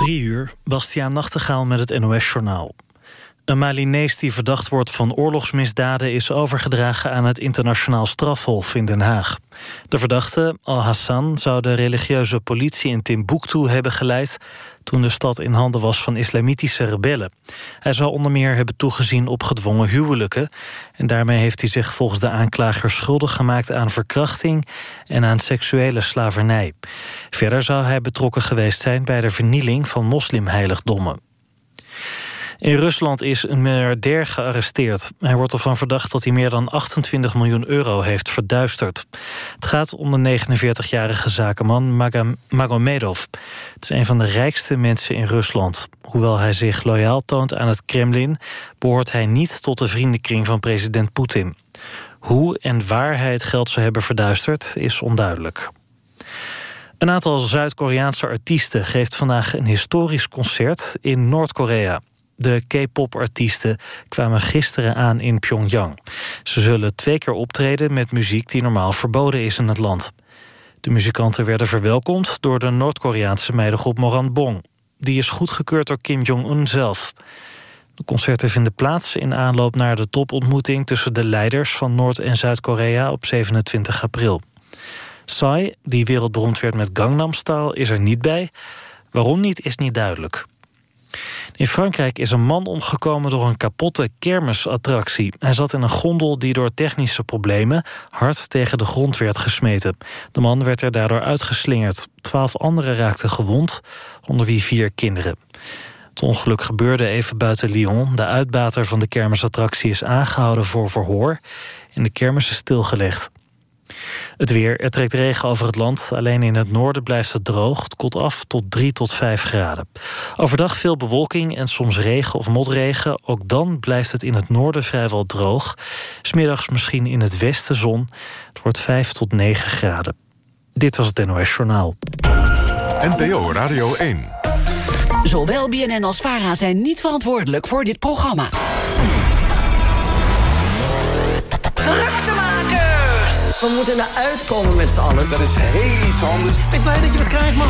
Drie uur, Bastiaan Nachtegaal met het NOS-journaal. Een Malinees die verdacht wordt van oorlogsmisdaden... is overgedragen aan het internationaal strafhof in Den Haag. De verdachte, Al-Hassan, zou de religieuze politie in Timbuktu hebben geleid... toen de stad in handen was van islamitische rebellen. Hij zou onder meer hebben toegezien op gedwongen huwelijken... en daarmee heeft hij zich volgens de aanklager schuldig gemaakt... aan verkrachting en aan seksuele slavernij. Verder zou hij betrokken geweest zijn... bij de vernieling van moslimheiligdommen. In Rusland is een miljardair gearresteerd. Hij wordt ervan verdacht dat hij meer dan 28 miljoen euro heeft verduisterd. Het gaat om de 49-jarige zakenman Magomedov. Het is een van de rijkste mensen in Rusland. Hoewel hij zich loyaal toont aan het Kremlin... behoort hij niet tot de vriendenkring van president Poetin. Hoe en waar hij het geld zou hebben verduisterd is onduidelijk. Een aantal Zuid-Koreaanse artiesten geeft vandaag een historisch concert in Noord-Korea. De K-pop-artiesten kwamen gisteren aan in Pyongyang. Ze zullen twee keer optreden met muziek die normaal verboden is in het land. De muzikanten werden verwelkomd door de Noord-Koreaanse meidengroep Moranbong. Die is goedgekeurd door Kim Jong-un zelf. De concerten vinden plaats in aanloop naar de topontmoeting... tussen de leiders van Noord- en Zuid-Korea op 27 april. Psy, die wereldberoemd werd met Gangnam Style, is er niet bij. Waarom niet, is niet duidelijk. In Frankrijk is een man omgekomen door een kapotte kermisattractie. Hij zat in een gondel die door technische problemen hard tegen de grond werd gesmeten. De man werd er daardoor uitgeslingerd. Twaalf anderen raakten gewond, onder wie vier kinderen. Het ongeluk gebeurde even buiten Lyon. De uitbater van de kermisattractie is aangehouden voor verhoor... en de kermis is stilgelegd. Het weer, er trekt regen over het land. Alleen in het noorden blijft het droog. Het koelt af tot 3 tot 5 graden. Overdag veel bewolking en soms regen of motregen. Ook dan blijft het in het noorden vrijwel droog. Smiddags misschien in het westen zon. Het wordt 5 tot 9 graden. Dit was het NOS Journaal. NPO Radio 1. Zowel BNN als VARA zijn niet verantwoordelijk voor dit programma. We moeten eruit komen met z'n allen. Dat is heel iets anders. Ik blij dat je het krijgt, man.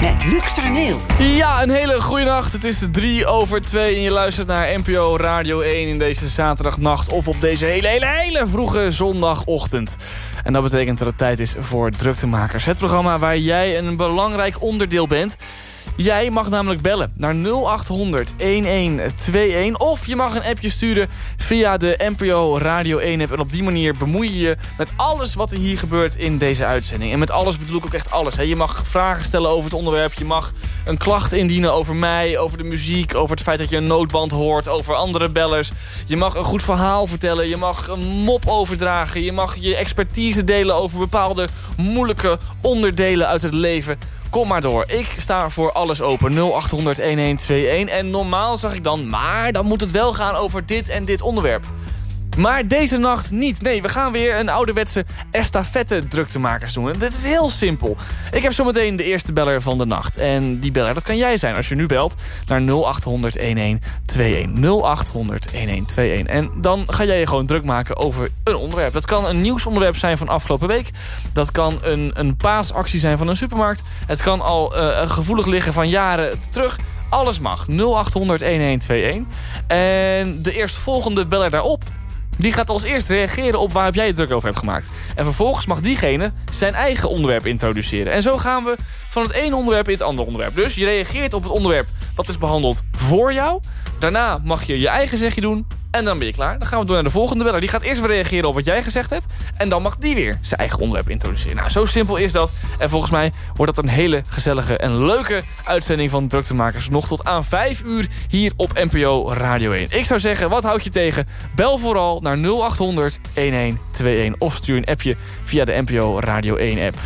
Met Luc Arneel. Ja, een hele goede nacht. Het is 3 over 2 en je luistert naar NPO Radio 1 in deze zaterdagnacht... of op deze hele, hele, hele vroege zondagochtend. En dat betekent dat het tijd is voor Druktemakers. Het programma waar jij een belangrijk onderdeel bent... Jij mag namelijk bellen naar 0800 1121 of je mag een appje sturen via de NPO Radio 1 app. En op die manier bemoei je je met alles wat er hier gebeurt in deze uitzending. En met alles bedoel ik ook echt alles. Hè. Je mag vragen stellen over het onderwerp. Je mag een klacht indienen over mij, over de muziek, over het feit dat je een noodband hoort, over andere bellers. Je mag een goed verhaal vertellen. Je mag een mop overdragen. Je mag je expertise delen over bepaalde moeilijke onderdelen uit het leven. Kom maar door. Ik sta voor alles open. 0800 1121. En normaal zag ik dan, maar dan moet het wel gaan over dit en dit onderwerp. Maar deze nacht niet. Nee, we gaan weer een ouderwetse estafette druktemakers doen. En dit is heel simpel. Ik heb zometeen de eerste beller van de nacht. En die beller, dat kan jij zijn als je nu belt naar 0800 1121. 0800 1121. En dan ga jij je gewoon druk maken over een onderwerp. Dat kan een nieuwsonderwerp zijn van afgelopen week. Dat kan een, een paasactie zijn van een supermarkt. Het kan al uh, gevoelig liggen van jaren terug. Alles mag. 0800 1121. En de eerstvolgende beller daarop die gaat als eerst reageren op waar jij het druk over hebt gemaakt. En vervolgens mag diegene zijn eigen onderwerp introduceren. En zo gaan we van het ene onderwerp in het andere onderwerp. Dus je reageert op het onderwerp wat is behandeld voor jou. Daarna mag je je eigen zegje doen. En dan ben je klaar. Dan gaan we door naar de volgende beller. Die gaat eerst weer reageren op wat jij gezegd hebt. En dan mag die weer zijn eigen onderwerp introduceren. Nou, zo simpel is dat. En volgens mij wordt dat een hele gezellige en leuke uitzending van Druktemakers. Nog tot aan 5 uur hier op NPO Radio 1. Ik zou zeggen, wat houd je tegen? Bel vooral naar 0800 1121. Of stuur een appje via de NPO Radio 1 app.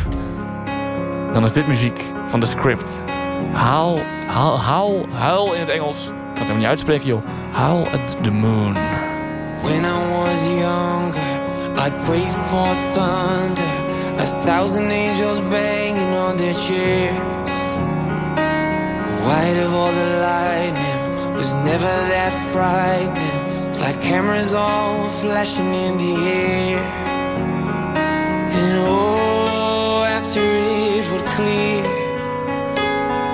Dan is dit muziek van de script. Haal, haal, haal, huil in het Engels. Het helemaal niet uitspreken, joh. Howl at the moon. When I was younger, I'd pray for thunder. A thousand angels banging on their chairs. Of all the lightning was never that frightening. Like cameras all flashing in the air. And oh, after it would clear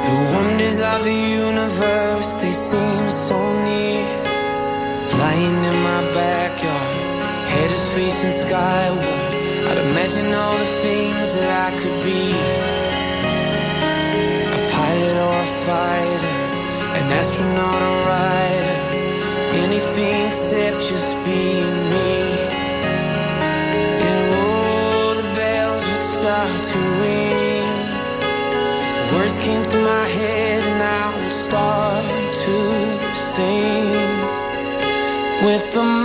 The wonders of the universe, they seem so near. Lying in my backyard, head is facing skyward. I'd imagine all the things that I could be. A pilot or a fighter, an astronaut or a writer. Anything except just being Words came to my head and I would start to sing. With the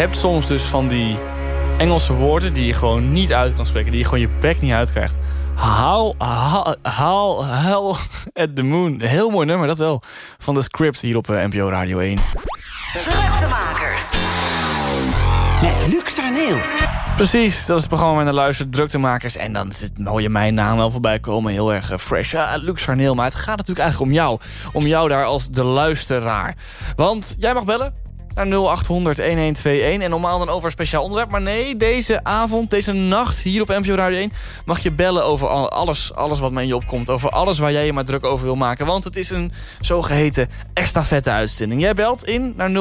hebt soms dus van die Engelse woorden die je gewoon niet uit kan spreken. Die je gewoon je bek niet uitkrijgt. Haal, haal, haal, haal at the moon. Heel mooi nummer, dat wel. Van de script hier op eh, NPO Radio 1. Druktemakers. Met Luc Sarneel. Precies, dat is het programma je naar luistert. Druktemakers. En dan is het, hoor je mijn naam wel voorbij komen. Heel erg eh, fresh. Ja. Maar het gaat natuurlijk eigenlijk om jou. Om jou daar als de luisteraar. Want jij mag bellen. Naar 0800-1121. En normaal dan over een speciaal onderwerp. Maar nee, deze avond, deze nacht hier op NPO Radio 1... mag je bellen over alles, alles wat mij in je opkomt. Over alles waar jij je maar druk over wil maken. Want het is een zogeheten extra vette uitzending. Jij belt in naar 0800-1121.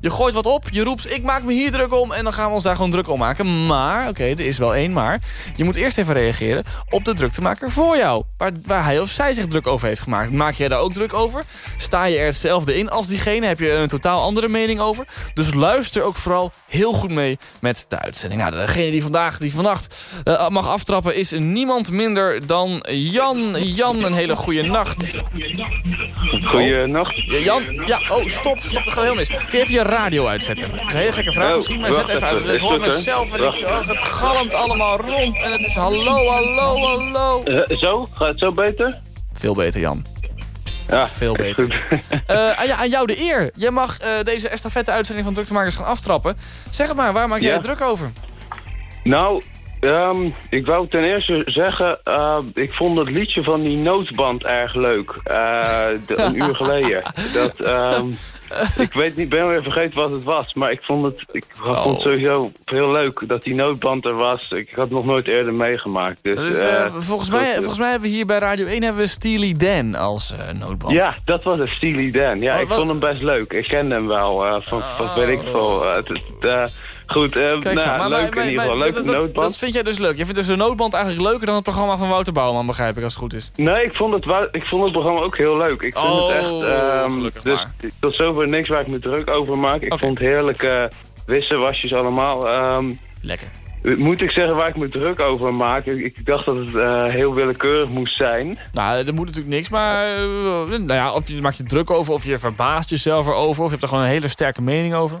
Je gooit wat op, je roept ik maak me hier druk om... en dan gaan we ons daar gewoon druk om maken. Maar, oké, er is wel één maar. Je moet eerst even reageren op de druktemaker voor jou. Waar, waar hij of zij zich druk over heeft gemaakt. Maak jij daar ook druk over? Sta je er hetzelfde in als diegene? Heb je een totaal andere mening over? Dus luister ook vooral heel goed mee met de uitzending. Nou, degene die vandaag, die vannacht uh, mag aftrappen is niemand minder dan Jan. Jan, een hele goede nacht. Goeienacht. Ja, Jan, ja, oh, stop, stop, dat gaat heel mis. Kun je even je radio uitzetten? Dat is een hele gekke vraag Oh, misschien, maar zet even uit. Ik hoor mezelf en ik, oh, het galmt allemaal rond. En het is hallo, hallo, hallo. Eh, zo? Gaat het zo beter? Veel beter, Jan. Ja, Veel beter. Eh, aan, ja, aan jou de eer. Jij mag eh, deze estafette uitzending van Druktemakers gaan aftrappen. Zeg het maar, waar maak jij Ja. je druk over? nou, ehm, ik wou ten eerste zeggen, eh, ik vond het liedje van die noodband erg leuk. De- een uur geleden. Dat, ehm, ik weet niet, ben weer vergeten wat het was, maar ik vond het, ik Oh. vond het sowieso heel leuk dat die noodband er was. Ik had het nog nooit eerder meegemaakt. Dus, eh, eh, volgens, mij, volgens mij hebben we hier bij Radio 1 hebben we Steely Dan als eh, noodband. Ja, dat was een Steely Dan. Ja, Oh, ik wat- vond hem best leuk. Ik kende hem wel, van, van weet ik veel. Het- het, eh, goed, eh, Kijk nou, maar, leuk maar- maar- in ieder geval. Leuk dat, dat, noodband. dat vind jij dus leuk. Je vindt dus de noodband eigenlijk leuker dan het programma van Wouter Bouwman, begrijp ik, als het goed is. Nee, ik vond, het, ik vond het programma ook heel leuk. Ik vind Oh, het echt... ehm, gelukkig dus maar. tot zover niks waar ik me druk over maak. Ik vond heerlijke wisselwasjes allemaal. Ehm, Lekker. moet ik zeggen waar ik me druk over maak? Ik, ik dacht dat het eh, heel willekeurig moest zijn. Nou, er moet natuurlijk niks, maar... eh, nou ja, of je maakt je druk over, of je verbaast jezelf erover... of je hebt er gewoon een hele sterke mening over.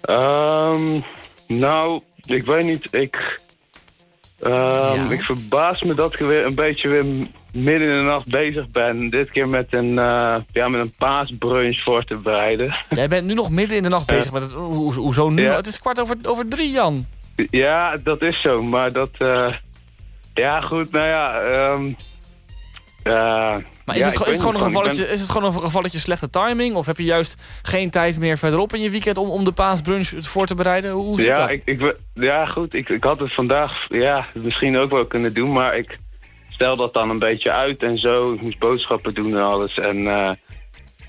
Ehm, nou, ik weet niet. Ik, ehm, Ja? ik verbaas me dat ik weer een beetje weer midden in de nacht bezig ben. Dit keer met een, eh, ja, met een paasbrunch voor te bereiden. Jij bent nu nog midden in de nacht bezig met het... Ho, ho- hoezo nu? Ja. Het is kwart over, over drie, Jan. ja, dat is zo. Maar dat... eh, ja, goed. Nou ja... ehm, eh, Maar is, ja, het, gewoon- is, het weet gewoon niet, een ben- gevalletje, is het gewoon een gevalletje slechte timing? Of heb je juist geen tijd meer verderop in je weekend om, om de paasbrunch voor te bereiden? Hoe, zit ja, dat? ik, ik, ja, goed. Ik, ik had het vandaag ja, misschien ook wel kunnen doen, maar ik stel dat dan een beetje uit en zo. Ik moest boodschappen doen en alles. En eh,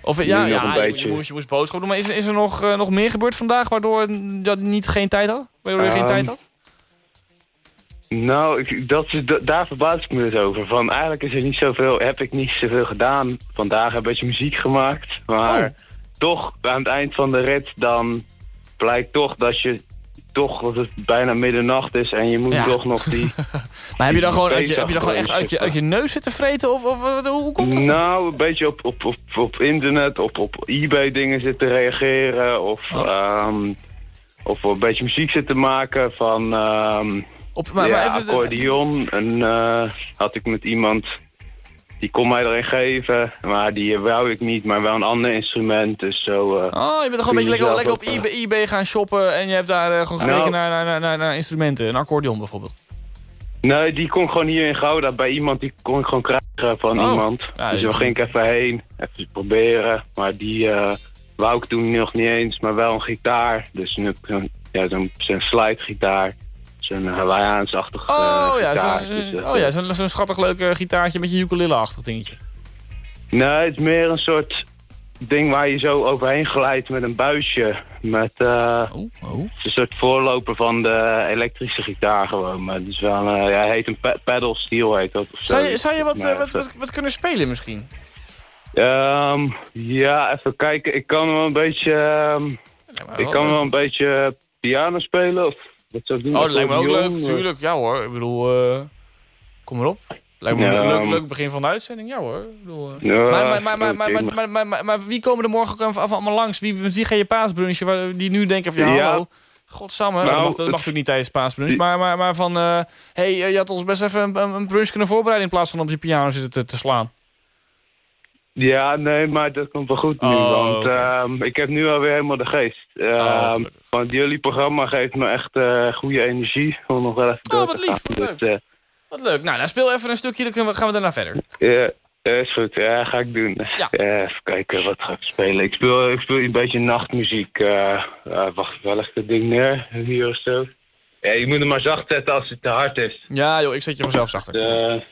Of ja, ja je, beetje. je moest, je moest boodschap doen. Maar is, er- is er nog, eh, nog meer gebeurd vandaag waardoor je niet geen tijd had? Waardoor je geen Ehm, tijd had? Nou, ik, dat, daar verbaas ik me dus over. Van, eigenlijk is er niet zoveel, heb ik niet zoveel gedaan. Vandaag een beetje muziek gemaakt. Maar Oh. toch, aan het eind van de rit, dan blijkt toch dat je toch dat het bijna middernacht is en je moet Ja. toch nog die... Maar heb je dan gewoon, uit je, heb je dan gewoon echt uit je, uit je neus zitten vreten? Of, of hoe komt dat? Nou, een beetje op, op, op, op internet, op, op eBay dingen zitten reageren. Of, Oh. ehm, of een beetje muziek zitten maken van ehm Op, maar, ja, maar even, accordeon. En eh, had ik met iemand, die kon mij erin geven. Maar die wou ik niet, maar wel een ander instrument. Dus zo... eh, Oh, je bent gewoon een beetje lekker, lekker op ook, eBay, eBay gaan shoppen en je hebt daar eh, gewoon gekeken Nou. naar, naar, naar, instrumenten. Een accordeon bijvoorbeeld. Nee, die kon gewoon hier in Gouda bij iemand, die kon ik gewoon krijgen van Oh. iemand. Ja, dus daar ging ik even heen, even proberen. Maar die eh, wou ik toen nog niet eens, maar wel een gitaar. Dus zo'n ja, zo'n slidegitaar. Zo'n Hawaiiaans-achtig eh, Oh ja, gitaar. zo'n Dus, eh, oh, ja, zo'n schattig leuk eh, gitaartje met je ukulele-achtig dingetje. Nee, het is meer een soort ding waar je zo overheen glijdt met een buisje. Met eh, Oh, oh. het is een soort voorloper van de elektrische gitaar gewoon. Maar het is wel, eh, ja, heet een pedal steel heet dat. Zou je, zou je wat, eh, wat, wat kunnen spelen misschien? Ehm, ja, even kijken. Ik kan wel een beetje, ehm, ik kan wel een beetje piano spelen of zou doen? Oh, dat lijkt me ook leuk, of- natuurlijk. Ja hoor, ik bedoel, eh, kom maar op. Lijkt me Ja, een leuk, leuk begin van de uitzending, ja hoor. Ik bedoel, eh. Ja, maar, maar, maar, maar, maar, wie komen er morgen ook even allemaal langs? Wie, wie ga je paasbrunchen? Waar- Die nu denken van, ja, Ja. hallo, godsamme. Nou, dat mag, dat mag het- natuurlijk niet tijdens paasbrunch. Maar, maar, maar van, hé, hey, eh, je had ons best even een, een, een brunch kunnen voorbereiden... in plaats van op je piano zitten te, te slaan. Ja, nee, maar dat komt wel goed nu. Oh, want ehm, ik heb nu alweer helemaal de geest. Ehm, Oh, gelukkig. want jullie programma geeft me echt eh, goede energie om nog wel even Oh, door wat te lief, gaan. wat Dus, eh, Wat leuk. Nou, dan speel even een stukje, dan gaan we daarna verder. ja, Ja, is goed. Ja, ga ik doen. Ja. even kijken, wat ga ik spelen? Ik speel, ik speel een beetje nachtmuziek. eh wacht, wel echt het ding neer? Hier of zo. Ja, je moet hem maar zacht zetten als het te hard is. Ja joh, ik zet je vanzelf zachter.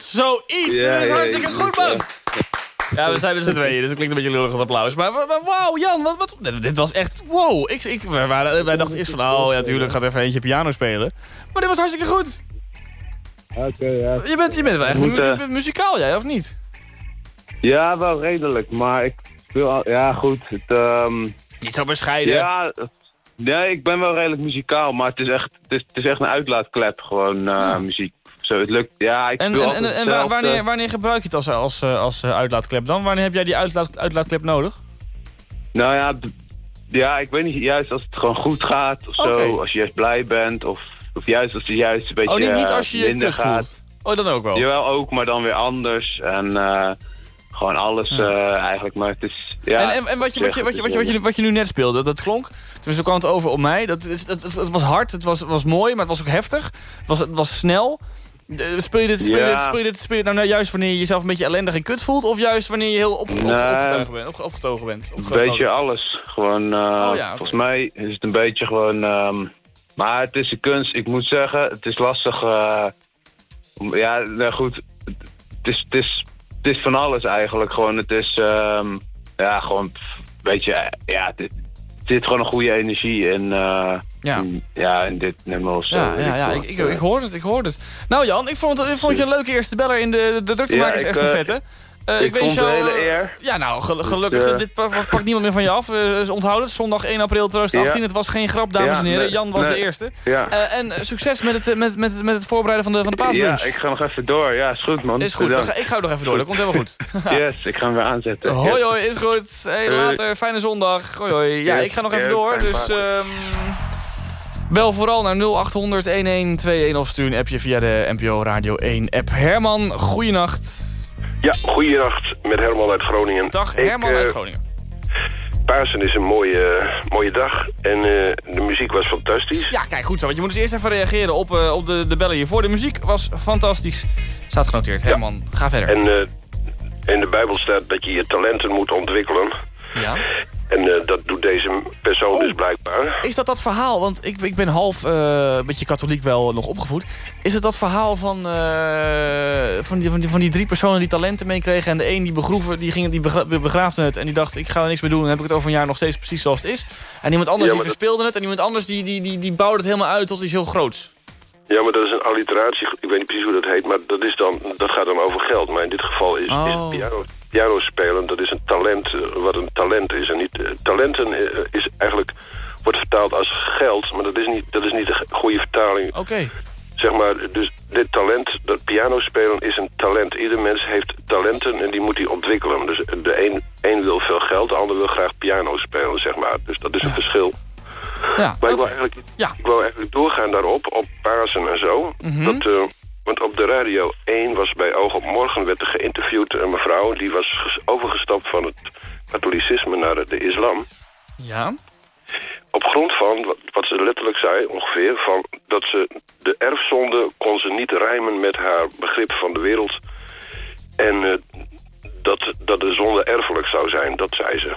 Zoiets, zoiets. Ja, dat is ja, hartstikke ja, goed, man. Ja, we zijn met z'n tweeën, dus het klinkt een beetje lullig het applaus. Maar, maar, maar wauw, Jan, wat, wat, dit- was echt wow. Ik, ik, wij, waren, wij dachten eerst van, oh ja, tuurlijk, gaat even eentje piano spelen. Maar dit was hartstikke goed. Oké, ja. Je bent, je bent wel echt mu- bent muzikaal, jij, of niet? Ja, wel redelijk, maar ik speel al... Ja, goed. Het, ehm, Niet zo bescheiden. ja, nee, ik ben wel redelijk muzikaal, maar het is echt, het is, het is echt een uitlaatklep, gewoon eh, muziek. Zo, het lukt, ja, ik En, en, en, en wanneer, wanneer gebruik je het als, als, eh, als eh, uitlaatklep dan? Wanneer heb jij die uitlaat, uitlaatklep nodig? Nou ja, ja, ik weet niet, juist als het gewoon goed gaat of zo, als je juist blij bent, of, of juist als het juist een beetje Oh, niet, niet eh, als je je minder gaat. voelt. Oh, dan ook wel. Jawel, ook, maar dan weer anders. En eh, gewoon alles eh, eigenlijk, maar het is... Ja, en, en, en wat, je, wat, je, wat, je, wat, je, wat, je, wat je nu net speelde, dat klonk... Tenminste, kwam het over op mij. Dat, is- dat, het, het was hard, het was, was mooi, maar het was ook heftig. Het was, het was snel. De- Speel je, dit, speel, je dit, speel, je dit, speel je het nou juist wanneer je jezelf een beetje ellendig en kut voelt? Of juist wanneer je heel op, op, Nee. opgetuigd bent, op, opgetogen bent? Een beetje alles. Gewoon, eh, Oh ja, volgens mij is het een beetje gewoon... ehm, maar het is een kunst. Ik moet zeggen, het is lastig. eh, om- ja, nou goed. Het is, het, is, het is van alles eigenlijk. Gewoon, het is... ehm, ja, gewoon... pff, Weet je, eh, ja, het, zit gewoon een goede energie in... eh, Ja. ja, in dit nummer zo. Ja, ja, ja ik, ik, ik hoor het, ik hoor het. Nou Jan, ik vond, het, ik vond je een leuke eerste beller in de, de druktemakers Ja, ik, estafette. Eh, ik vond het een hele eh, eer. Ja, nou, gel- gelukkig. Dus, eh, dit pa- pakt niemand meer van je af. Eh, onthoud het. Zondag 1 april 2018. Ja. Het was geen grap, dames Ja, en heren. nee, Jan was nee. de eerste. Ja. En succes met het, met, met, met het voorbereiden van de, van de paasbrunch. Ja, ik ga nog even door. Ja, is goed, man. Is goed. Dan ga- ik ga nog even door. Dat komt helemaal goed. Yes, ik ga hem weer aanzetten. Hoi hoi, is goed. Hey, later. Fijne zondag. Hoi hoi. Ja, Yes, ik ga nog even door. Dus ehm, bel vooral naar 0800 1121 of stuur een appje via de NPO Radio 1 app. Herman, goeienacht. Ja, goeienacht met Herman uit Groningen. Dag Herman eh, uit Groningen. Pasen is een mooie, mooie dag en eh, de muziek was fantastisch. Ja, kijk, goed zo. Want je moet dus eerst even reageren op, eh, op de, de bellen hiervoor. De muziek was fantastisch. Staat genoteerd. Herman, ga verder. En eh, in de Bijbel staat dat je je talenten moet ontwikkelen. Ja. En eh, dat doet deze persoon Oh. dus blijkbaar. Is dat dat verhaal, want ik, ik ben half eh, een beetje katholiek wel nog opgevoed. Is het dat verhaal van, eh, van, die, van, die, van die drie personen die talenten meekregen... en de een die begroeven, die, ging, die begra- begraafde het en die dacht... ik ga er niks meer doen, dan heb ik het over een jaar nog steeds precies zoals het is. En iemand anders Ja, die dat- verspeelde het en iemand anders die, die, die, die bouwde het helemaal uit tot iets heel groots. Ja, maar dat is een alliteratie. Ik weet niet precies hoe dat heet, maar dat, is dan, dat gaat dan over geld. Maar in dit geval is, Oh. is piano, piano spelen, dat is een talent, eh, wat een talent is. En niet, eh, talenten eh, is eigenlijk, wordt vertaald als geld, maar dat is niet, dat is niet de goede vertaling. Oké. Zeg maar, dus dit talent, dat piano spelen is een talent. Ieder mens heeft talenten en die moet hij ontwikkelen. Dus de een, een wil veel geld, de ander wil graag piano spelen, zeg maar. Dus dat is een verschil. Ja, Maar ik wil, eigenlijk, Ja. ik wil eigenlijk doorgaan daarop, op Pasen en zo. Mhm. dat, eh, want op de radio 1 was bij Oog op Morgen werd er geïnterviewd een mevrouw... die was ges- overgestapt van het katholicisme naar de islam. Ja. Op grond van, wat, wat ze letterlijk zei ongeveer... Van dat ze de erfzonde kon ze niet rijmen met haar begrip van de wereld. En eh, dat, dat de zonde erfelijk zou zijn, dat zei ze.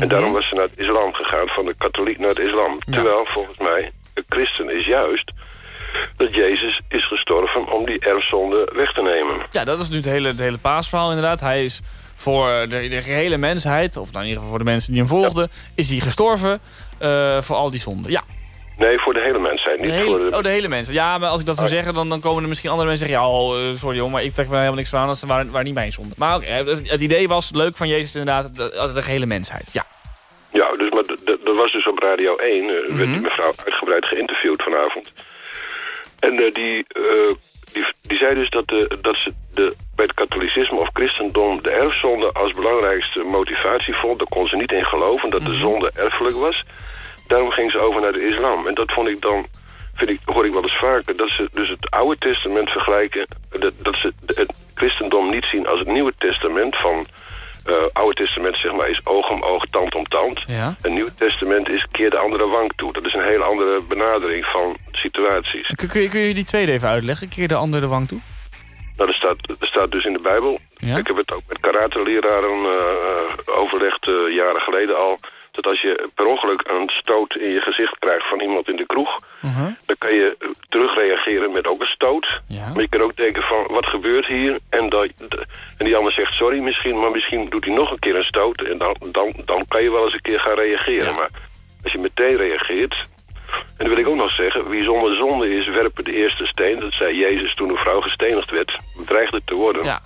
En daarom was ze naar het islam gegaan, van de katholiek naar het islam. Terwijl, volgens mij, de christen is juist dat Jezus is gestorven om die erfzonde weg te nemen. Ja, dat is nu het hele, het hele paasverhaal inderdaad. Hij is voor de, de gehele mensheid, of nou in ieder geval voor de mensen die hem volgden... is hij gestorven eh, voor al die zonden. Ja, Nee, voor de hele mensheid, niet De hele- voor de... Oh, de hele mensen. Ja, maar als ik dat zou Oh. zeggen, dan, dan komen er misschien andere mensen zeggen... Ja, oh, eh, sorry jongen, maar ik trek me helemaal niks van aan. Dat waren, waren niet mijn zonde. Maar oké, het, het idee was leuk van Jezus inderdaad, de, de gehele mensheid. Ja. Ja, dus, maar dat was dus op Radio 1. eh, werd Mhm. die mevrouw uitgebreid geïnterviewd vanavond. En eh, die, die, die zei dus dat, de, dat ze de, bij het katholicisme of christendom... de erfzonde als belangrijkste motivatie vond. Daar kon ze niet in geloven, dat de zonde erfelijk was. Daarom ging ze over naar de islam. En dat vond ik dan... Vind ik, hoor ik wel eens vaker, dat ze dus het Oude Testament vergelijken... dat, dat ze het christendom niet zien als het Nieuwe Testament van... eh Oude Testament zeg maar is oog om oog, tand om tand. ja. Een Nieuw Testament is keer de andere wang toe. Dat is een hele andere benadering van situaties. Kun, kun, je, kun je die tweede even uitleggen? Keer de andere de wang toe? Nou, er staat, staat dus in de Bijbel. Ja? Ik heb het ook met karateleraren eh, overlegd eh, jaren geleden al. Dat als je per ongeluk een stoot in je gezicht krijgt van iemand in de kroeg... Mhm. dan kan je terugreageren met ook een stoot. Ja. Maar je kan ook denken van, wat gebeurt hier? En, dat, en die ander zegt sorry misschien, maar misschien doet hij nog een keer een stoot. En dan, dan, dan kan je wel eens een keer gaan reageren. Ja. Maar als je meteen reageert... En dan wil ik ook nog zeggen, wie zonder zonde is, werpen de eerste steen. Dat zei Jezus toen een vrouw gestenigd werd, dreigde te worden. Ja.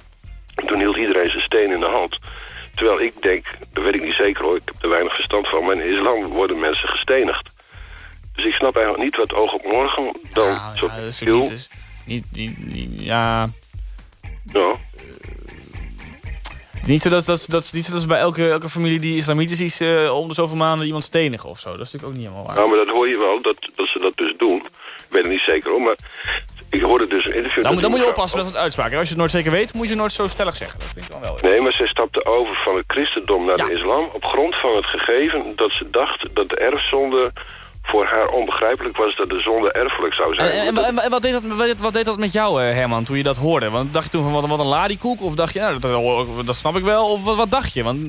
En toen hield iedereen zijn steen in de hand. Terwijl ik denk, dat weet ik niet zeker hoor, ik heb er weinig verstand van... maar in islam worden mensen gestenigd. Dus ik snap eigenlijk niet wat oog op morgen dan Nou, zo ja, dat is niet, dus, niet, niet, niet- ja... Ja. Niet zo dat, dat, dat, niet zo dat ze bij elke, elke familie die islamitisch is... eh, om de zoveel maanden iemand stenigen of zo. Dat is natuurlijk ook niet helemaal waar. Nou, maar dat hoor je wel, dat, dat ze dat dus doen. Ik weet het niet zeker hoor, maar ik hoorde dus een interview... Dan, dan moet je oppassen met dat uitspraak. Als je het nooit zeker weet, moet je het nooit zo stellig zeggen. Dat vind ik dan wel. Nee, maar ze stapte over van het christendom naar Ja. de islam... op grond van het gegeven dat ze dacht dat de erfzonde voor haar onbegrijpelijk was... dat de zonde erfelijk zou zijn. En, en, en- en wat, deed dat, wat, deed, wat deed dat met jou, eh, Herman, toen je dat hoorde? Want dacht je toen van wat, wat een ladiekoek? Of dacht je, nou, dat, dat snap ik wel? Of wat, wat dacht je? Want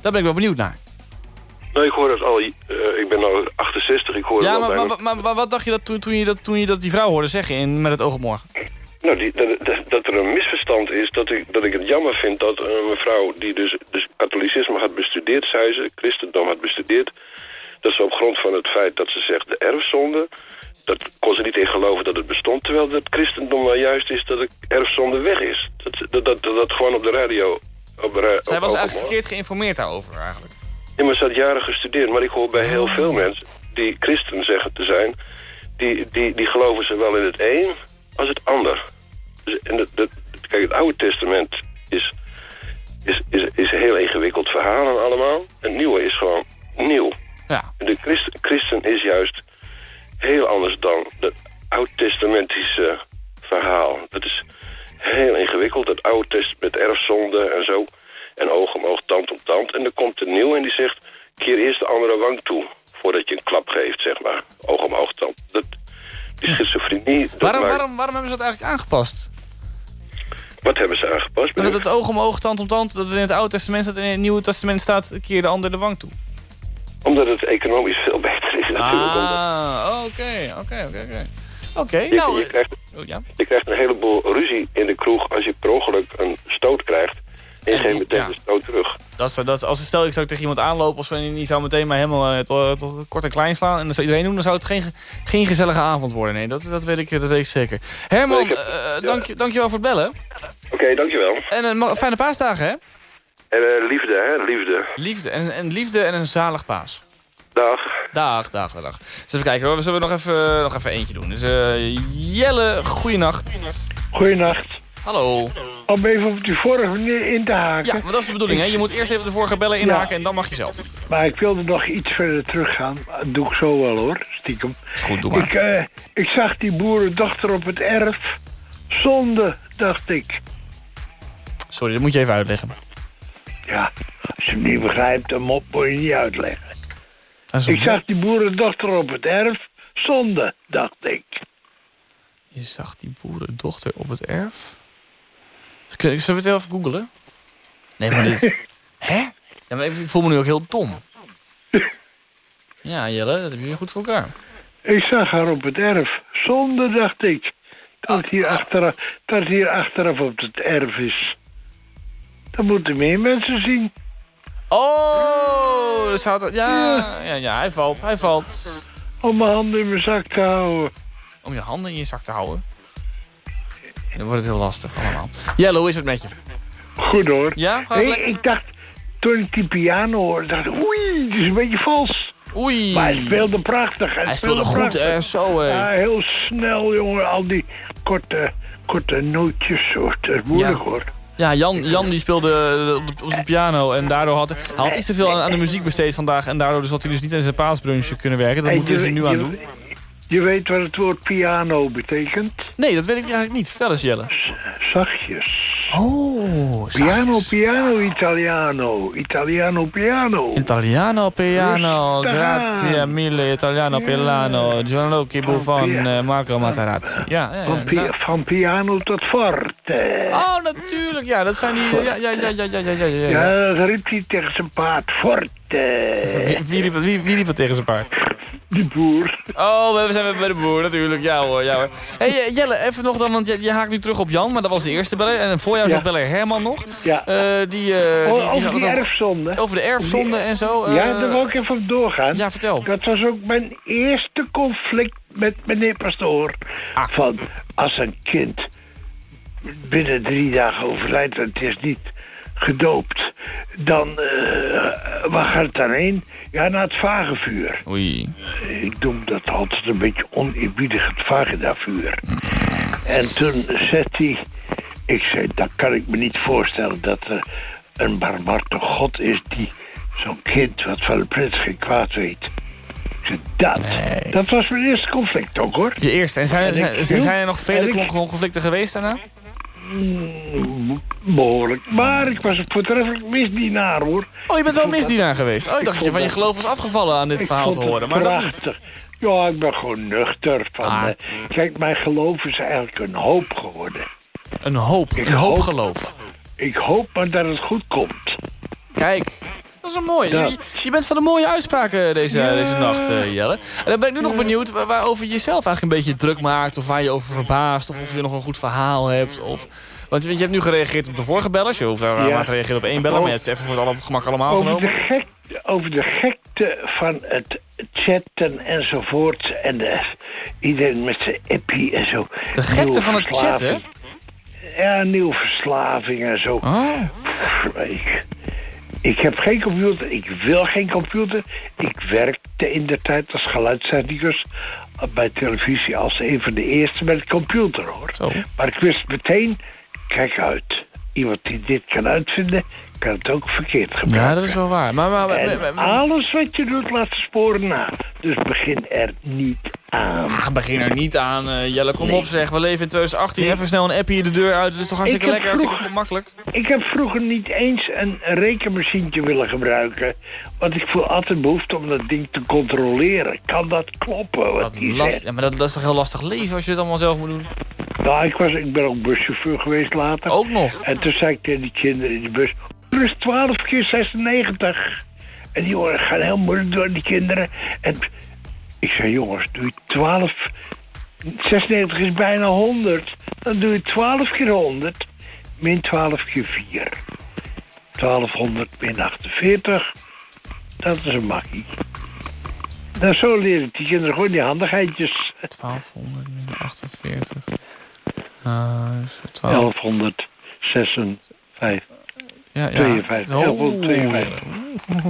daar ben ik wel benieuwd naar. Nou, ik hoor het al... eh, ik ben nu 68, ik hoor Ja, het al maar, maar, maar, maar wat dacht je dat toen, toen, je dat, toen je dat die vrouw hoorde zeggen in, met het oog op morgen? Nou, die, dat, dat- dat er een misverstand is, dat ik, dat ik het jammer vind dat een mevrouw die dus, dus katholicisme had bestudeerd, zei ze, christendom had bestudeerd, dat ze op grond van het feit dat ze zegt de erfzonde, dat kon ze niet in geloven dat het bestond, terwijl het christendom nou juist is dat de erfzonde weg is. Dat, dat, dat, dat, dat gewoon op de radio... Op, de Zij op- was eigenlijk verkeerd geïnformeerd daarover eigenlijk. Ze had jaren gestudeerd. Maar ik hoor bij heel veel mensen die christen zeggen te zijn... die, die, die geloven zowel in het een als het ander. Dus, en dat, dat, kijk, het Oude Testament is, is, is, is een heel ingewikkeld verhaal allemaal. Het nieuwe is gewoon nieuw. Ja. De christen, christen is juist heel anders dan het oud-testamentische verhaal. Dat is heel ingewikkeld. Het oude testament erfzonde en zo. En oog om oog, tand om tand. En dan komt een nieuw en die zegt... keer eerst de andere wang toe. Voordat je een klap geeft, zeg maar. Oog om oog, tand. Dat, die schizofrenie... dat Waarom, maakt- waarom, waarom hebben ze dat eigenlijk aangepast? Wat hebben ze aangepast? Dat het oog om oog, tand om tand, dat het in het Oude Testament staat en in het Nieuwe Testament staat, keer de ander de wang toe. Omdat het economisch veel beter is natuurlijk. Ah, oké, oké, oké, oké. Nou... je, krijgt, oh, ja. je krijgt een heleboel ruzie in de kroeg... als je per ongeluk een stoot krijgt... en je En geeft die- meteen ja. de stoot terug. Dat is, dat, als stel ik zou tegen iemand aanlopen, als we niet zou meteen maar helemaal eh, tot, tot kort en klein slaan en dat zou iedereen doen, dan zou het geen, geen gezellige avond worden. Nee, dat, dat, weet, ik, dat weet ik zeker. Herman, ik heb- eh, ja. dank, je, dankjewel voor het bellen. Oké, dankjewel. En een fijne paasdagen, hè? En eh, liefde, hè? Liefde. Liefde en, en liefde en een zalig paas. Dag. Dag, dag, dag. dag. Dus even kijken hoor, we zullen nog even, nog even eentje doen. Dus eh, Jelle, goeienacht. Goeienacht. Hallo. Om even op die vorige in te haken. Ja, maar dat is de bedoeling, hè? Je moet eerst even de vorige bellen inhaken en dan mag je zelf. Maar ik wilde nog iets verder teruggaan. Dat doe ik zo wel hoor, stiekem. Goed, doe maar. Ik, eh, ik zag die boerendochter op het erf. Zonde, dacht ik. Sorry, dat moet je even uitleggen. Ja, als je hem niet begrijpt, dan mo- moet je niet uitleggen. Ik zag die boerendochter op het erf. Zonde, dacht ik. Je zag die boerendochter op het erf? Zullen we het even googelen? Nee, maar dit... Hè? Ja, maar ik voel me nu ook heel dom. Ja, Jelle, dat heb je goed voor elkaar. Ik zag haar op het erf. Zonde, dacht ik. Dat het hier achteraf, dat het hier achteraf op het erf is. Dat moeten meer mensen zien. Oh, dus zou dat... Ja, ja, ja, hij valt, hij valt. om mijn handen in mijn zak te houden. Om je handen in je zak te houden? Dan wordt het heel lastig allemaal. Jelle, hoe is het met je? Goed hoor. Ja, het Hey, ik dacht, toen ik die piano hoorde, dacht ik, oei, het is een beetje vals. Oei. Maar hij speelde prachtig. Hij, Hij speelde goed, hè? Zo, hè. Ja, heel snel, jongen. Al die korte, korte nootjes. Zo. Dat is moeilijk, Ja. hoor. Ja, Jan, Jan die speelde eh, op de, piano en daardoor had hij had iets te veel aan, aan de muziek besteed vandaag. En daardoor dus had hij dus niet in zijn paasbrunchje kunnen werken. Dat Hey, moet hij je- dus nu aan doen. Je weet wat het woord piano betekent? Nee, dat weet ik eigenlijk niet. Vertel eens, Jelle. Zachtjes. Oh, Piano, piano, Italiano. Italiano, piano. Italiano piano, grazie mille, Italiano piano, Gianluca Buffon, eh, Marco Materazzi. Ja, ja, ja. Van, pi- nou. van piano tot forte. Oh, natuurlijk, ja, dat zijn die... Ja, ja, ja, ja, ja, ja, ja, ja. Dat riep hij tegen zijn paard. Forte. Wie, wie, riep, wie, wie riep het tegen zijn paard? De boer. Oh, we zijn weer bij de boer, natuurlijk. Ja hoor, ja hoor. hey, eh, Jelle, even nog dan, want je, je haakt nu terug op Jan, maar dat was de eerste beller. En voor jou Ja. zat beller Herman nog. Ja. Eh, die, eh, die, Oh, die, over die had- erfzonde. over de erfzonde en zo. ja, daar wil ik even op doorgaan. Ja, vertel. Dat was ook mijn eerste conflict met meneer Pastoor. Ah. Van, als een kind binnen drie dagen overlijdt en het is niet gedoopt... dan, eh waar gaat het dan heen? Ja, naar het vagevuur. Oei. Ik noem dat altijd een beetje oneerbiedig, het vaginavuur. En toen zei hij... Ik zei, dat kan ik me niet voorstellen dat er een barmhartig God is... die zo'n kind wat van de prins geen kwaad weet. Ik zei, dat, dat was mijn eerste conflict ook, hoor. Je eerste. En zijn, En zijn, zijn er nog vele conflicten geweest daarna? Mm, Behoorlijk. Maar ik was een voortreffelijk misdienaar, hoor. Oh, je bent wel misdienaar geweest. Oh, ik dacht dat je van je geloof was afgevallen aan dit Ik verhaal te horen. Maar dat niet. prachtig. Ja, ik ben gewoon nuchter. Van, Ah. kijk, mijn geloof is eigenlijk een hoop geworden. Een hoop. Ik Een hoop hoop- geloof. Ik hoop maar dat het goed komt. Kijk, dat is een mooi. Ja. Je, je bent van de mooie uitspraken deze, Ja. deze nacht, eh, Jelle. En dan ben ik nu nog benieuwd waar- waarover je jezelf eigenlijk een beetje druk maakt. Of waar je over verbaast. Of of je nog een goed verhaal hebt. Of, want je, je hebt nu gereageerd op de vorige bellers. Je hoeft wel maar te reageren op één beller. Maar je hebt het even voor het alle- gemak allemaal Over de, genomen. gek, over de gekte van het chatten enzovoort. En de, iedereen met zijn appie en zo. De gekte Nieuwe van het chatten? Ja, nieuwe verslaving en zo. Oh. Pff, Ik, ik heb geen computer, ik wil geen computer. Ik werkte in de tijd als geluidstechnicus bij televisie als een van de eerste met computer hoor. Zo. Maar ik wist meteen, kijk uit. Iemand die dit kan uitvinden, kan het ook verkeerd gebruiken. Ja, dat is wel waar. Maar, maar, maar- En maar- maar- alles wat je doet laat de sporen na. Dus begin er niet aan. Ah, begin er niet aan, eh, Jelle. Kom Nee. op zeg. We leven in 2018. Nee. Even snel een appie de deur uit. Het is toch hartstikke lekker, hartstikke vroeger- makkelijk. Ik heb vroeger niet eens een rekenmachientje willen gebruiken. Want ik voel altijd behoefte om dat ding te controleren. Kan dat kloppen? Wat last, zegt? ja, maar dat, dat is toch heel lastig leven als je het allemaal zelf moet doen? Nou, ik, was, ik ben ook buschauffeur geweest later. Ook nog. En toen zei ik tegen die kinderen in de bus... Plus 12 keer 96. En die jongens gaan heel moeilijk door, die kinderen. En ik zei, jongens, doe je 12... 96 is bijna 100. Dan doe je 12 keer 100. Min 12 keer 4. 1200 min 48. Dat is een makkie. Nou, zo leren die kinderen gewoon die handigheidjes. 1200 min 48. Uh, 12. 1156. Ja, ja. 52. Oh, 1152.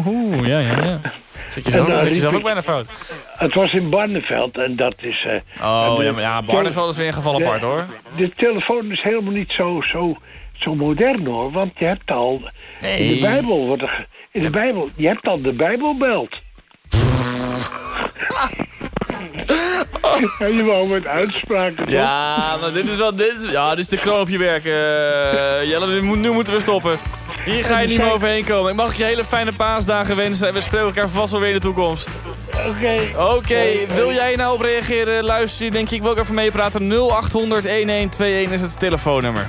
Oeh, ja, ja, ja. Zit je zelf, dan zit je riep zelf ook bijna fout. Het was in Barneveld en dat is... eh, Oh, ja, maar ja, Barneveld is weer een geval de- apart, hoor. De telefoon is helemaal niet zo, zo, zo modern, hoor. Want je hebt al... In de Bijbel wordt er... In de Bijbel... Je hebt al de Bijbelbelt. En je wou met uitspraken, toch? Ja, maar dit is wel... Dit is, ja, dit is de kroon op je werk. eh, Jelle, nu, moet- nu moeten we stoppen. Hier ga je niet meer overheen komen. Ik mag je hele fijne paasdagen wensen. En we spreken elkaar vast wel weer in de toekomst. Oké. Oké, wil jij nou op reageren? Luister je, denk ik, wil ik even meepraten. 0800 1121 is het telefoonnummer.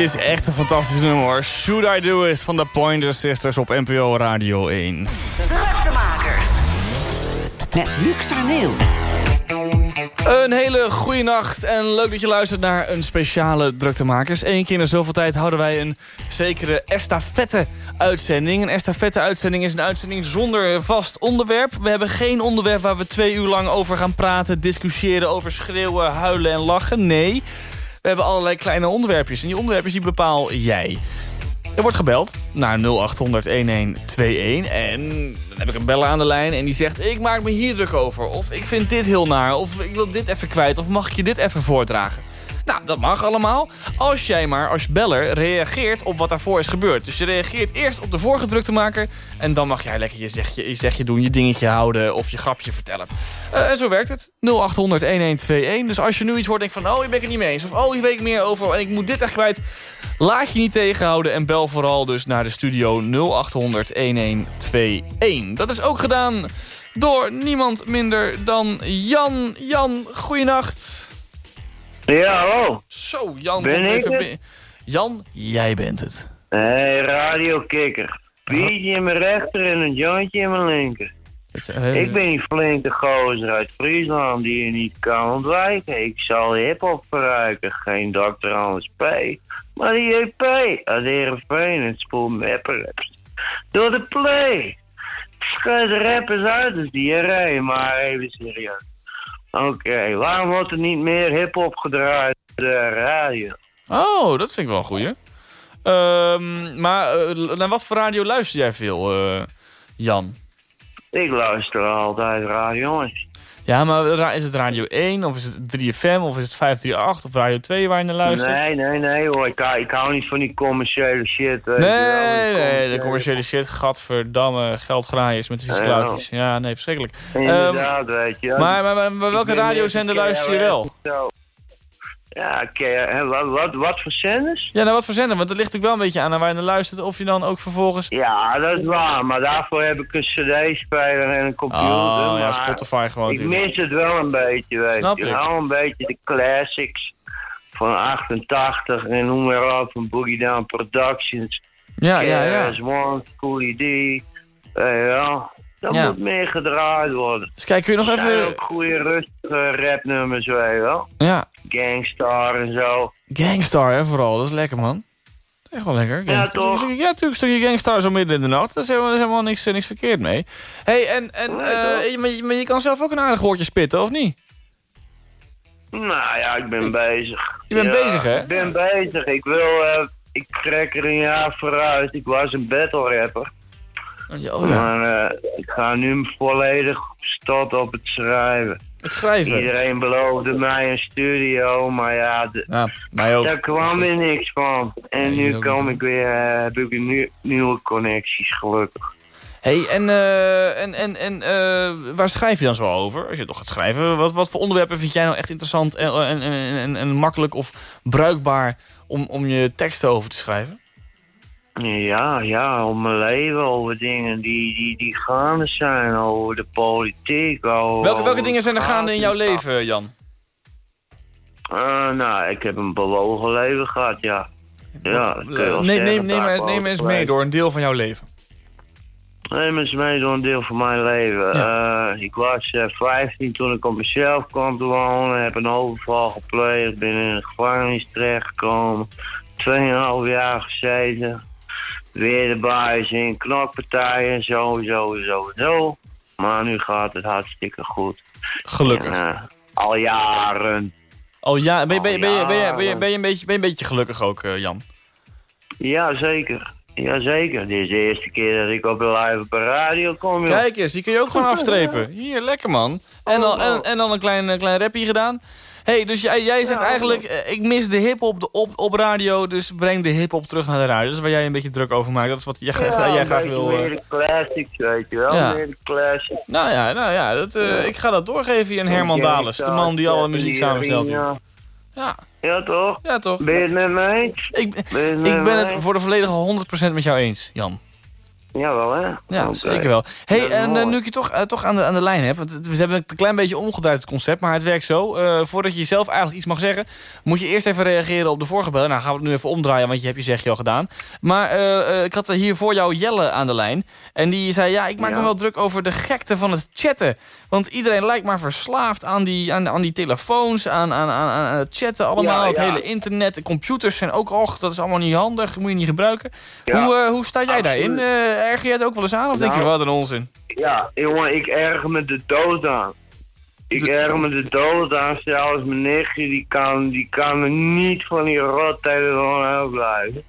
Is echt een fantastisch nummer. Should I Do It van de Pointer Sisters op NPO Radio 1. Druktemakers. Met Luc Arneel. Een hele goede nacht en leuk dat je luistert naar een speciale Druktemakers. Eén keer in zoveel tijd houden wij een zekere estafette-uitzending. Een estafette-uitzending is een uitzending zonder vast onderwerp. We hebben geen onderwerp waar we twee uur lang over gaan praten... discussiëren over schreeuwen, huilen en lachen. Nee, we hebben allerlei kleine onderwerpjes. En die onderwerpjes die bepaal jij. Er wordt gebeld naar 0800-1121. En dan heb ik een beller aan de lijn en die zegt... ik maak me hier druk over. Of ik vind dit heel naar. Of ik wil dit even kwijt. Of mag ik je dit even voordragen? Nou, dat mag allemaal. Als jij maar als beller reageert op wat daarvoor is gebeurd. Dus je reageert eerst op de voorgedrukte maker... en dan mag jij lekker je zegje, je zegje doen, je dingetje houden... of je grapje vertellen. Uh, en zo werkt het. 0800-1121. Dus als je nu iets hoort, denk van... oh, hier ben ik het niet mee eens. Of oh, hier weet ik meer over en ik moet dit echt kwijt. Laat je niet tegenhouden en bel vooral dus naar de studio 0800-1121. Dat is ook gedaan door niemand minder dan Jan. Jan, goeienacht. Ja, hallo. Zo, Jan. Ben ik even. Jan, jij bent het. Hé, hey, radiokikker. Biertje in mijn rechter en een jointje in mijn linker. Ik ben die flinke gozer uit Friesland die je niet kan ontwijken. Ik zal hip-hop verruiken, geen Dr. Anders P. Maar die EP uit Heerenveen en spoel mapperraps. Door de play. Schijt de rappers uit als diarree, maar even serieus. Oké, waarom wordt er niet meer hip-hop gedraaid op de radio? Oh, dat vind ik wel een goeie. Ehm, maar eh, naar wat voor radio luister jij veel, eh, Jan? Ik luister altijd radio, jongens. Ja, maar is het Radio 1 of is het 3FM of is het 538 of Radio 2 waar je naar luistert? Nee, nee, nee hoor. Ik, hou- ik hou niet van die commerciële shit. Nee, nee, de commerciële shit, gadverdamme, geldgraaiers met vieze Ja. klauwtjes. Ja, nee, verschrikkelijk. Ehm, weet je. maar, maar, maar, maar welke radiozender luister je wel? Zo. Ja, oké. wat, wat, wat voor zenders? Ja, nou wat voor zender? Want het ligt natuurlijk wel een beetje aan naar waar je naar luistert. Of je dan ook vervolgens... Ja, dat is waar. Maar daarvoor heb ik een cd-speler en een computer. Oh, ja, Spotify gewoon Ik natuurlijk. mis het wel een beetje, weet Snap je. ik. wel een beetje de classics van 88 en noem maar op van Boogie Down Productions. Ja, ja, ja. One, Coolie D. Weet je wel. Dat Ja. moet meer gedraaid worden. Dus kijk, kun je nog even... ook goede rustige rapnummers, weet je wel. Ja, Gangstar en zo. Gangstar hè, vooral. Dat is lekker, man. Echt wel lekker. Ja, Gangstar. toch? Ja, natuurlijk een stukje Gangstar zo midden in de nacht. Daar is helemaal, daar is helemaal niks, niks verkeerd mee. hey, en, en, eh, maar, je, maar je kan zelf ook een aardig woordje spitten, of niet? Nou ja, ik ben bezig. Je bent Ja, bezig, hè? Ik ben bezig. Ik wil... eh, ik trek er een jaar vooruit. Ik was een battle rapper. Oh ja, Maar eh, ik ga nu volledig stoppen op het schrijven. het schrijven. Iedereen beloofde mij een studio, maar ja, de- Ja, mij ook. daar kwam weer niks van. En Nee, nu kom ik weer, eh, heb ik weer nieuw- nieuwe connecties, gelukkig. hey, en, eh, en, en, en waar schrijf je dan zo over? Als je toch gaat schrijven, wat, wat voor onderwerpen vind jij nou echt interessant en, en, en, en, en makkelijk of bruikbaar om, om je teksten over te schrijven? Ja, ja, om mijn leven, over dingen die, die, die gaande zijn, over de politiek. Over, Welke, welke dingen zijn er gaande in jouw leven, Jan? Eh, nou, ik heb een bewogen leven gehad, ja. Ja, Eh, neem, neem, eens mee door een deel van jouw leven. Neem eens mee door een deel van mijn leven. Eh, ik was eh, 15 toen ik op mezelf kwam te wonen. Heb een overval gepleegd. Ben in de gevangenis terechtgekomen. 2,5 jaar gezeten. Weer de baas in knokpartijen. Zo, zo, zo, zo. Maar nu gaat het hartstikke goed. Gelukkig. En, eh, al jaren. Oh ja, ben je, ben ben je, ben je, ben je, Al ben je een, beetje, ben je een beetje gelukkig ook, eh, Jan? Ja, zeker. Jazeker. Dit is de eerste keer dat ik op de live op de radio kom. joh. Kijk eens, die kun je ook gewoon afstrepen. Hier, lekker man. En dan, en, en dan een klein, eh, klein rapje gedaan. Hey, dus jij, jij zegt eigenlijk, eh, ik mis de hip-hop op, op radio, dus breng de hip-hop terug naar de radio. Dat is waar jij een beetje druk over maakt. Dat is wat jij, Ja, jij graag wil. meer eh, de classics, weet je wel. Ja. Meer de classics. nou ja, nou ja dat, eh, ik ga dat doorgeven aan Herman Dales. De man die alle muziek samenstelt. Ja. Ja, toch? ja toch. Ben je het met mij eens? Ik, Ben je het ik ben het voor de volledige 100% met jou eens, Jan. Jawel, hè? Ja, Oké. zeker wel. hey, en eh, mooi. nu ik je toch, eh, toch aan, de, aan de lijn heb... want het- we hebben een klein beetje omgedraaid het concept... maar het werkt zo. Eh, voordat je jezelf eigenlijk iets mag zeggen... moet je eerst even reageren op de vorige. Nou, gaan we het nu even omdraaien, want je hebt je zegje al gedaan. Maar eh, eh, ik had hier voor jou Jelle aan de lijn. En die zei, ja, ik maak Ja. me wel druk over de gekte van het chatten. Want iedereen lijkt maar verslaafd aan die, aan, aan die telefoons... Aan, aan, aan, aan het chatten allemaal, Ja, het ja. hele internet. De computers zijn ook, och, dat is allemaal niet handig. Moet je niet gebruiken. Hoe, eh, hoe sta jij daarin? Absoluut. Eh erger jij het ook wel eens aan? Of denk je, Nou, wat een onzin? Ja, jongen, ik erger me de dood aan. Ik De- erger me de dood aan. Zelfs mijn nichtje, die kan, die kan niet van die rottelefoon uitblijven.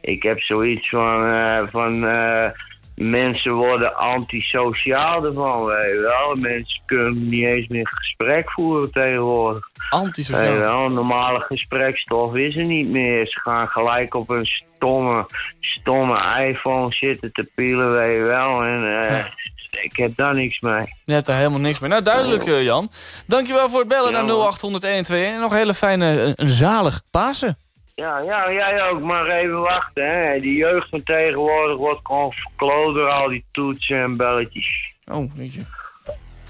Ik heb zoiets van, eh, van eh, mensen worden antisociaal ervan, weet je wel. Mensen kunnen niet eens meer gesprek voeren tegenwoordig. Antisociaal. wel, normale gesprekstof is er niet meer. Ze gaan gelijk op een stomme, stomme iPhone zitten te pielen, weet je wel. En eh, Ja. ik heb daar niks mee. Je hebt daar helemaal niks mee. Nou, duidelijk, eh, Jan. Dankjewel voor het bellen Ja, naar hoor. 0800 121. En nog een hele fijne, een, een zalig Pasen. Ja, ja, jij ook, maar even wachten, hè. Die jeugd van tegenwoordig wordt gewoon verkloot door al die toetsen en belletjes. Oh, weet je.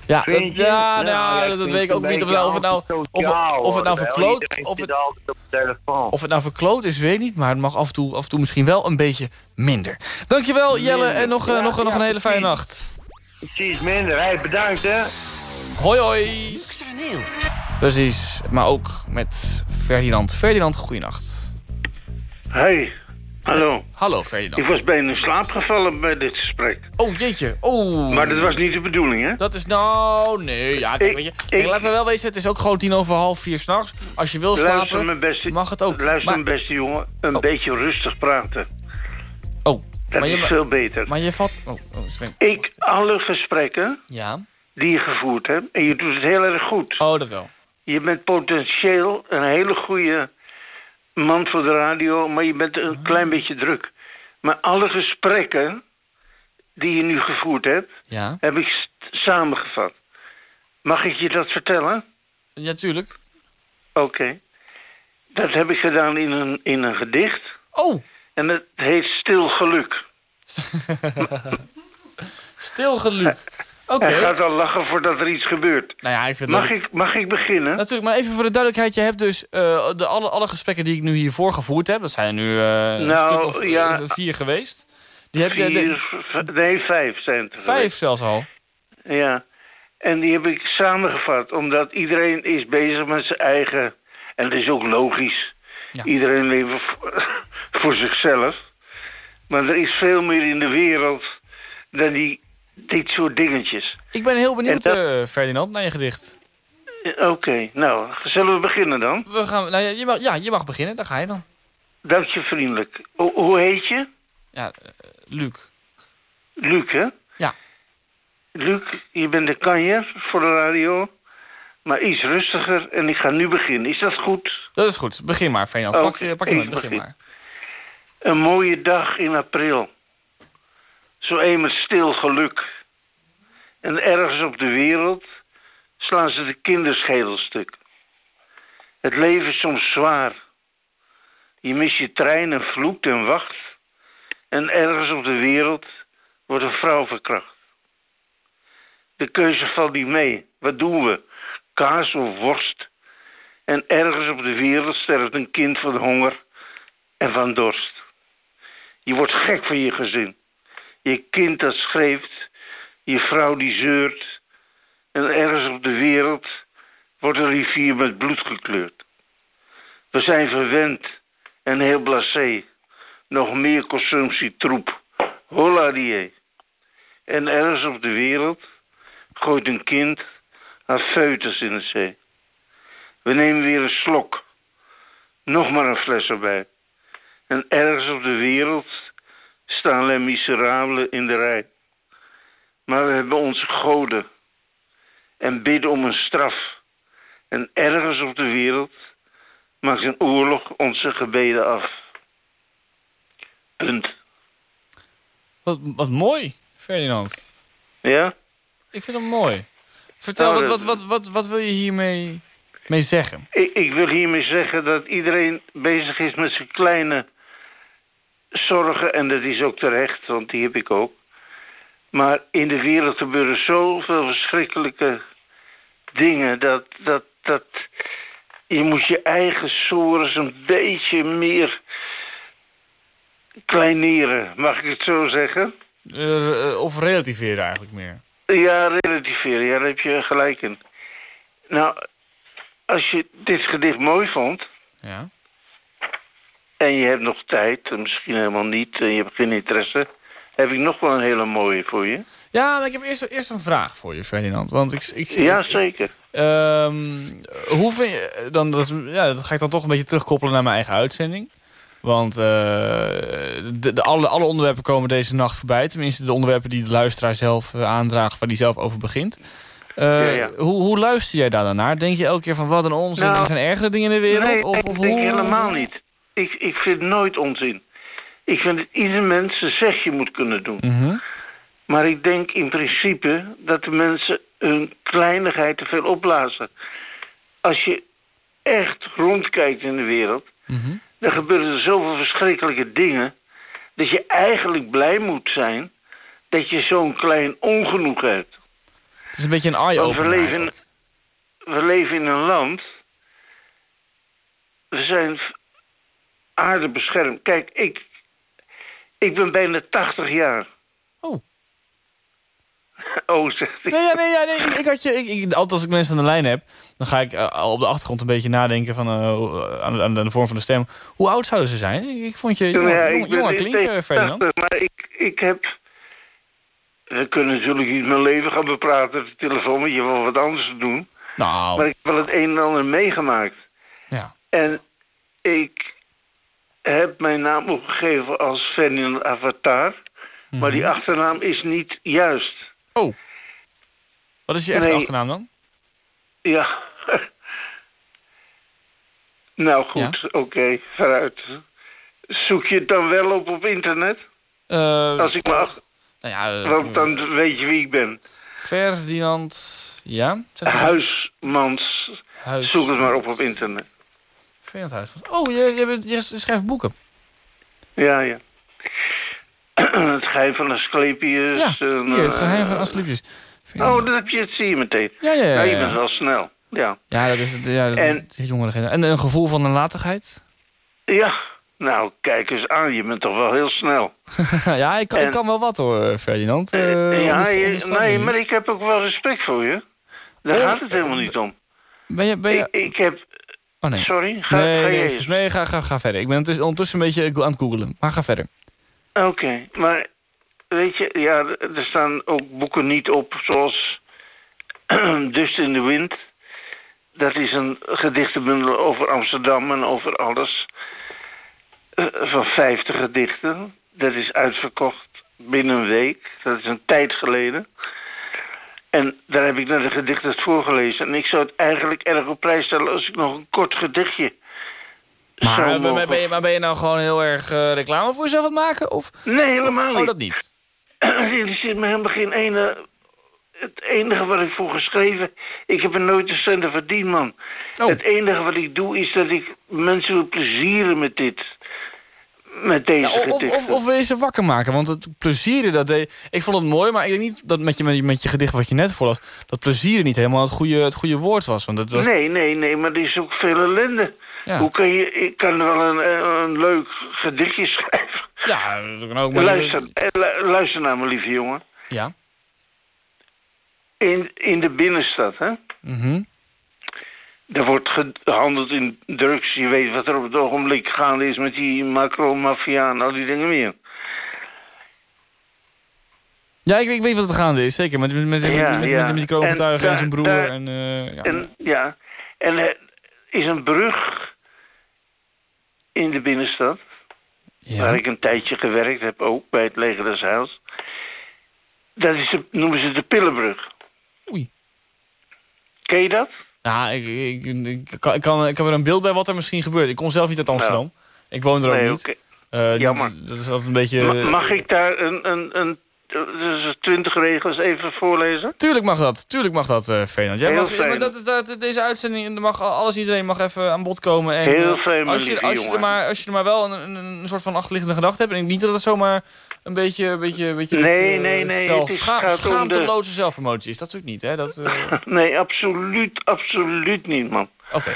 Ja, dat, je? ja, Nou, nou, ja, dat weet ik ook niet. Of, het nou- of het nou, of, of het nou verkloot, of het, altijd op de telefoon. of het nou verkloot is, weet ik niet. Maar het mag af en toe, af en toe misschien wel een beetje minder. Dankjewel, Jelle. En nog, eh, Ja, nog, nog een hele fijne nacht. Precies, minder. Hé, bedankt, hè. Hoi, hoi. Precies. Maar ook met Ferdinand. Ferdinand, goeienacht. Hey, hallo. Hallo, Ik Ferdinand. was bijna in slaap gevallen bij dit gesprek. Oh, jeetje. Oh. Maar dat was niet de bedoeling, hè? Dat is nou... Nee, ja, kijk, Ik- weet je. Ik- laten we wel wezen, het is ook gewoon tien over half vier s'nachts. Als je wil Luister, slapen, mijn beste, mag het ook. luister Maar- mijn beste jongen. Een Oh. beetje rustig praten. Oh, Dat maar is je, veel beter. maar je valt... Oh, oh. Ik, alle gesprekken Ja? die je gevoerd hebt, en je doet het heel erg goed. Oh, dat wel. Je bent potentieel een hele goede man voor de radio, maar je bent een klein beetje druk. Maar alle gesprekken die je nu gevoerd hebt, Ja? heb ik samengevat. Mag ik je dat vertellen? Ja, tuurlijk. Oké. Dat heb ik gedaan in een, in een gedicht. Oh, En het heet Stil Geluk. stilgeluk. Oké. Hij gaat al lachen voordat er iets gebeurt. Nou ja, ik vind het Mag ik, mag ik beginnen? Natuurlijk, maar even voor de duidelijkheid. Je hebt dus eh, de, alle, alle gesprekken die ik nu hiervoor gevoerd heb... dat zijn nu eh, een Nou, stuk of ja. eh, vier geweest. Die heb je... de- Vier, v- nee, vijf zijn het. vijf geweest. zelfs al. Ja. En die heb ik samengevat, omdat iedereen is bezig met zijn eigen... En dat is ook logisch. Ja. Iedereen leeft voor, voor zichzelf. Maar er is veel meer in de wereld dan die, dit soort dingetjes. Ik ben heel benieuwd, dat- eh, Ferdinand, naar je gedicht. Eh, Oké, nou, zullen we beginnen dan? We gaan, nou ja, je mag, ja, je mag beginnen. Daar ga je dan. Dank je vriendelijk. Ho- hoe heet je? Ja, eh, Luc. Luc, hè? Ja. Luc, je bent de kanjer voor de radio. Maar iets rustiger en ik ga nu beginnen. Is dat goed? Dat is goed. Begin maar, Ferdinand. Pak, je- pak je begin. maar. Een mooie dag in april. Zo eenmaal stil geluk. En ergens op de wereld slaan ze de kinderschedel stuk. Het leven is soms zwaar. Je mist je trein en vloekt en wacht. En ergens op de wereld wordt een vrouw verkracht. De keuze valt niet mee. Wat doen we? Kaas of worst? En ergens op de wereld sterft een kind van honger en van dorst. Je wordt gek van je gezin. Je kind dat schreeuwt, je vrouw die zeurt. En ergens op de wereld wordt een rivier met bloed gekleurd. We zijn verwend en heel blasé. Nog meer consumptie troep. Holla die. En ergens op de wereld gooit een kind haar foetus in de zee. We nemen weer een slok. Nog maar een fles erbij. En ergens op de wereld staan Les Miserables in de rij. Maar we hebben onze goden en bidden om een straf. En ergens op de wereld maakt een oorlog onze gebeden af. Punt. Wat, wat mooi, Ferdinand. Ja? Ik vind hem mooi. Vertel, Nou, wat, wat, wat, wat wil je hiermee mee zeggen? Ik, ik wil hiermee zeggen dat iedereen bezig is met zijn kleine zorgen, en dat is ook terecht, want die heb ik ook. Maar in de wereld gebeuren zoveel verschrikkelijke dingen dat, dat, dat je moet je eigen sores een beetje meer kleineren, mag ik het zo zeggen? Uh, of relativeren eigenlijk meer? Ja, relativeren, ja, daar heb je gelijk in. Nou, als je dit gedicht mooi vond... Ja. En je hebt nog tijd, misschien helemaal niet, en je hebt geen interesse... heb ik nog wel een hele mooie voor je. Ja, maar ik heb eerst, eerst een vraag voor je, Ferdinand. Want ik, ik, ja, zeker. Um, hoe vind je... Dan, dat, ja, dat ga ik dan toch een beetje terugkoppelen naar mijn eigen uitzending. Want uh, de, de, alle, alle onderwerpen komen deze nacht voorbij. Tenminste, de onderwerpen die de luisteraar zelf uh, aandraagt... waar die zelf over begint. Uh, ja, ja. Hoe, hoe luister jij daar dan naar? Denk je elke keer van wat een onzin, nou, er zijn ergere dingen in de wereld? Nee, of, ik denk hoe... helemaal niet. Ik, ik vind nooit onzin. Ik vind dat ieder mens zijn zegje moet kunnen doen. Mm -hmm. Maar ik denk in principe dat de mensen hun kleinigheid te veel opblazen. Als je echt rondkijkt in de wereld... Mm -hmm. dan gebeuren er zoveel verschrikkelijke dingen... dat je eigenlijk blij moet zijn dat je zo'n klein ongenoeg hebt. Het is een beetje een eye-opener we leven, we leven in een land... We zijn aarde beschermd. Kijk, ik, ik ben bijna 80 jaar. Oh. Oh, zegt. Nee, ja, nee, ja, nee ik, had je, ik, ik, altijd als ik mensen aan de lijn heb... dan ga ik uh, op de achtergrond een beetje nadenken van, uh, aan, aan, de vorm van de stem. Hoe oud zouden ze zijn? Ik, ik vond je jonger, ja, klinken, Ferdinand. Maar ik, ik heb... We kunnen natuurlijk niet mijn leven gaan bepraten op de telefoon... want je wil wat anders te doen. Nou. Maar ik heb wel het een en ander meegemaakt. Ja. En ik heb mijn naam opgegeven als Ferdinand Avatar... Mm -hmm. maar die achternaam is niet juist. Oh. Wat is je echte Nee. achternaam dan? Ja. nou goed, oké, vooruit. Zoek je het dan wel op op internet? Uh, Als ik maar... Nou ja, Want dan weet je wie ik ben. Ferdinand... Ja? Huismans. Huis... Zoek het maar op op internet. Oh, je, je, je schrijft boeken. Ja, ja. het geheim van Asclepius. Ja, en, hier, het eh, geheim van Asclepius. Oh, dat heb je, het zie je meteen. Ja, ja, ja. Nou, je bent wel snel. Ja. Ja, dat is het. Ja, dat En- is jongere. En een gevoel van nalatigheid? Ja. Nou, kijk eens aan. Je bent toch wel heel snel. ja, ik kan, ik kan wel wat hoor, Ferdinand. Eh, ja, je- nee, maar ik heb ook wel respect voor je. Daar gaat het helemaal niet om. Ben je... Ben je... Ik, ik heb... Oh nee. Sorry, ga, nee, ga nee, je nee ga, ga, ga verder. Ik ben ondertussen- een beetje aan het googelen. Maar ga verder. Oké, maar weet je, ja, er staan ook boeken niet op zoals Dust in the Wind. Dat is een gedichtenbundel over Amsterdam en over alles. Eh, van 50 gedichten. Dat is uitverkocht binnen een week. Dat is een tijd geleden. En daar heb ik naar de gedichten voorgelezen. En ik zou het eigenlijk erg op prijs stellen als ik nog een kort gedichtje Maar, zou ben, je, maar ben je nou gewoon heel erg eh, reclame voor jezelf aan het maken? Of, Nee, helemaal of- niet. Oh, dat niet. Er zit me helemaal geen ene... Het enige wat ik voor geschreven... Ik heb er nooit een cent verdiend, man. Oh. Het enige wat ik doe is dat ik mensen wil plezieren met dit. Met deze Ja, of, of, wil je ze wakker maken? Want het plezieren, dat deed... Ik vond het mooi, maar ik denk niet dat met je, met je, met je gedicht wat je net voorlas... dat plezieren niet helemaal het goede, het goede woord was. Want het was... Nee, nee, nee, maar er is ook veel ellende. Ja. Hoe kan je... Ik kan wel een, een leuk gedichtje schrijven. Ja, dat kan ook. Maar... Luister, eh, lu- luister naar me, lieve jongen. Ja. In, in de binnenstad, hè? Mhm. Er wordt gehandeld in drugs. Je weet wat er op het ogenblik gaande is met die macro-maffia en al die dingen meer. Ja, ik, ik weet wat het gaande is. Zeker. Met, met, met, Ja, met, met, ja. met die kroongetuigen en, En zijn broer. daar- en, eh, ja. En, ja, en er is een brug in de binnenstad. Ja. Waar ik een tijdje gewerkt heb, ook bij het Leger des Heils. Dat is de, noemen ze de Pillenbrug. Oei. Ken je dat? Ja, ik, ik, ik, ik kan, ik, kan, ik heb er een beeld bij wat er misschien gebeurt. Ik kom zelf niet uit Amsterdam. Ik woon er ook Nee, niet. Eh, Jammer. Dat is altijd een beetje... Ma- Mag ik daar een, een, een de twintig regels even voorlezen? Tuurlijk mag dat, tuurlijk mag dat, uh, Fernand. Jij Heel mag, maar dat, dat, deze uitzending, mag, alles iedereen mag even aan bod komen. En, Heel eh, fijn, mijn als je, als, je er maar, als je er maar wel een, een, soort van achterliggende gedachte hebt. En ik niet dat het zomaar een beetje... Een beetje, een beetje Nee, beetje, nee, eh, nee, Zelf, het is- scha- gaat om de- schaamteloze zelfpromotie is. Dat natuurlijk niet, hè? Dat, eh, Nee, absoluut, absoluut niet, man. Oké.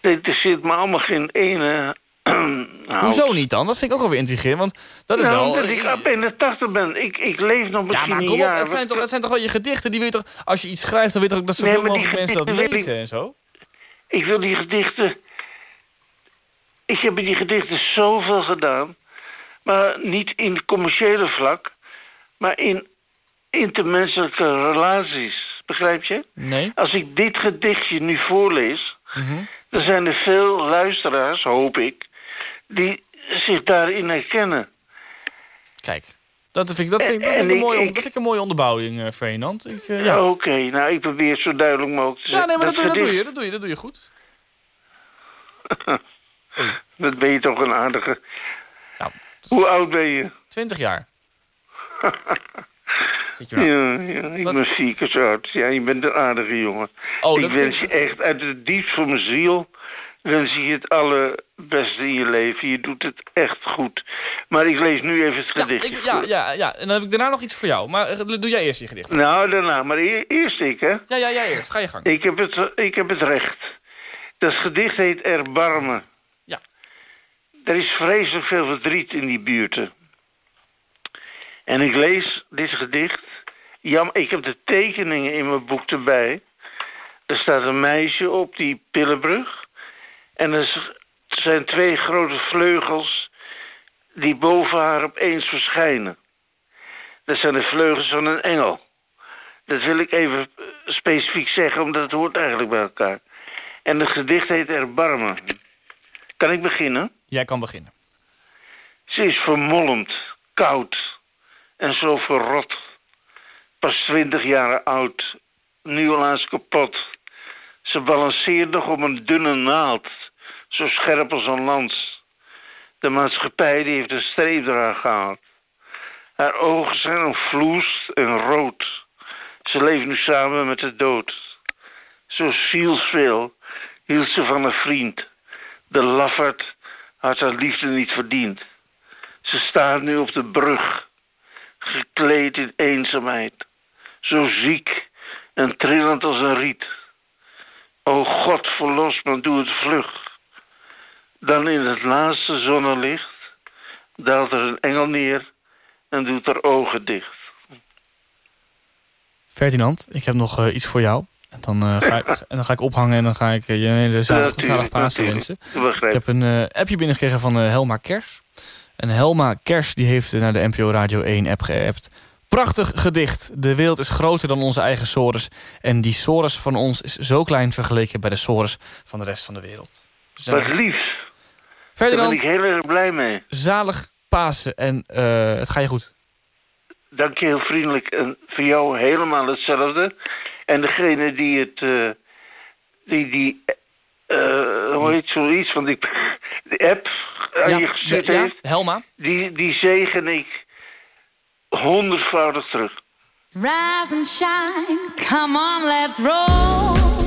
Er er zit me allemaal geen ene... Nou, Hoezo niet dan? Dat vind ik ook wel weer intrigerend. Want dat is nou, wel... omdat ik op 81 ben. Ik, ik leef nog Ja, misschien maar een kom op, het zijn, toch, het zijn toch wel je gedichten? Die wil je toch, als je iets schrijft, dan weet je toch ook dat Nee, zoveel maar die mogelijk mensen dat ik- lezen en zo? Ik wil die gedichten... Ik heb in die gedichten zoveel gedaan. Maar niet in het commerciële vlak. Maar in intermenselijke relaties. Begrijp je? Nee. Als ik dit gedichtje nu voorlees... Mhm. dan zijn er veel luisteraars, hoop ik... die zich daarin herkennen. Kijk, dat vind ik, dat vind ik, dat En vind ik, een, mooie, ik- dat vind ik een mooie onderbouwing, eh Fernand. Ik, eh, ja. Oké, nou, ik probeer het zo duidelijk mogelijk te ja, nee, maar dat, doe, dat, doe gedicht- je, dat doe je, dat doe je goed. Dat ben je toch een aardige... Nou, Hoe oud ben je? 20 jaar. Zit je Ja, nou? ja, ik ben ziek zo oud. Ja, je bent een aardige jongen. Oh, ik wens je echt uit het diepst van mijn ziel... wens je het allerbeste in je leven. Je doet het echt goed. Maar ik lees nu even het Ja, gedichtje ik, ja, ja, ja, en dan heb ik daarna nog iets voor jou. Maar eh, doe jij eerst je gedicht. Nou, daarna. Maar e- eerst ik, hè. Ja, ja, jij eerst. Ga je gang. Ik heb het, ik heb het recht. Dat gedicht heet Erbarmen. Ja. Er is vreselijk veel verdriet in die buurten. En ik lees dit gedicht. Jam, ik heb de tekeningen in mijn boek erbij. Er staat een meisje op die pillenbrug. En er zijn twee grote vleugels die boven haar opeens verschijnen. Dat zijn de vleugels van een engel. Dat wil ik even specifiek zeggen, omdat het hoort eigenlijk bij elkaar. En het gedicht heet Erbarmen. Kan ik beginnen? Jij kan beginnen. Ze is vermolmd, koud en zo verrot. Pas twintig jaar oud, nu al eens kapot. Ze balanceert nog op een dunne naald, zo scherp als een lans. De maatschappij die heeft een streep eraan gehaald. Haar ogen zijn omvloest en rood. Ze leeft nu samen met de dood. Zo zielsveel hield ze van een vriend. De lafaard had haar liefde niet verdiend. Ze staat nu op de brug, gekleed in eenzaamheid. Zo ziek en trillend als een riet. O God, verlos me, doe het vlug. Dan in het laatste zonnelicht daalt er een engel neer en doet haar ogen dicht. Ferdinand, ik heb nog eh, iets voor jou. En dan, eh, ga ik, en dan ga ik ophangen en dan ga ik eh, je hele zalig, zalig Pasen wensen. Ik heb een appje binnengekregen van Helma Kers. En Helma Kers die heeft naar de NPO Radio 1 app geappt. Prachtig gedicht. De wereld is groter dan onze eigen sores. En die sores van ons is zo klein vergeleken bij de sores van de rest van de wereld. Dus, Wat lief. Daar ben Ferdinand, ik heel erg blij mee. zalig Pasen en eh, het gaat je goed. Dank je heel vriendelijk. En voor jou helemaal hetzelfde. En degene die het... eh, die... die eh, hoe heet zoiets van die... De app aan je de- ja, heeft... Helma. Die, die zegen ik honderdvoudig terug. Rise and shine, come on, let's roll.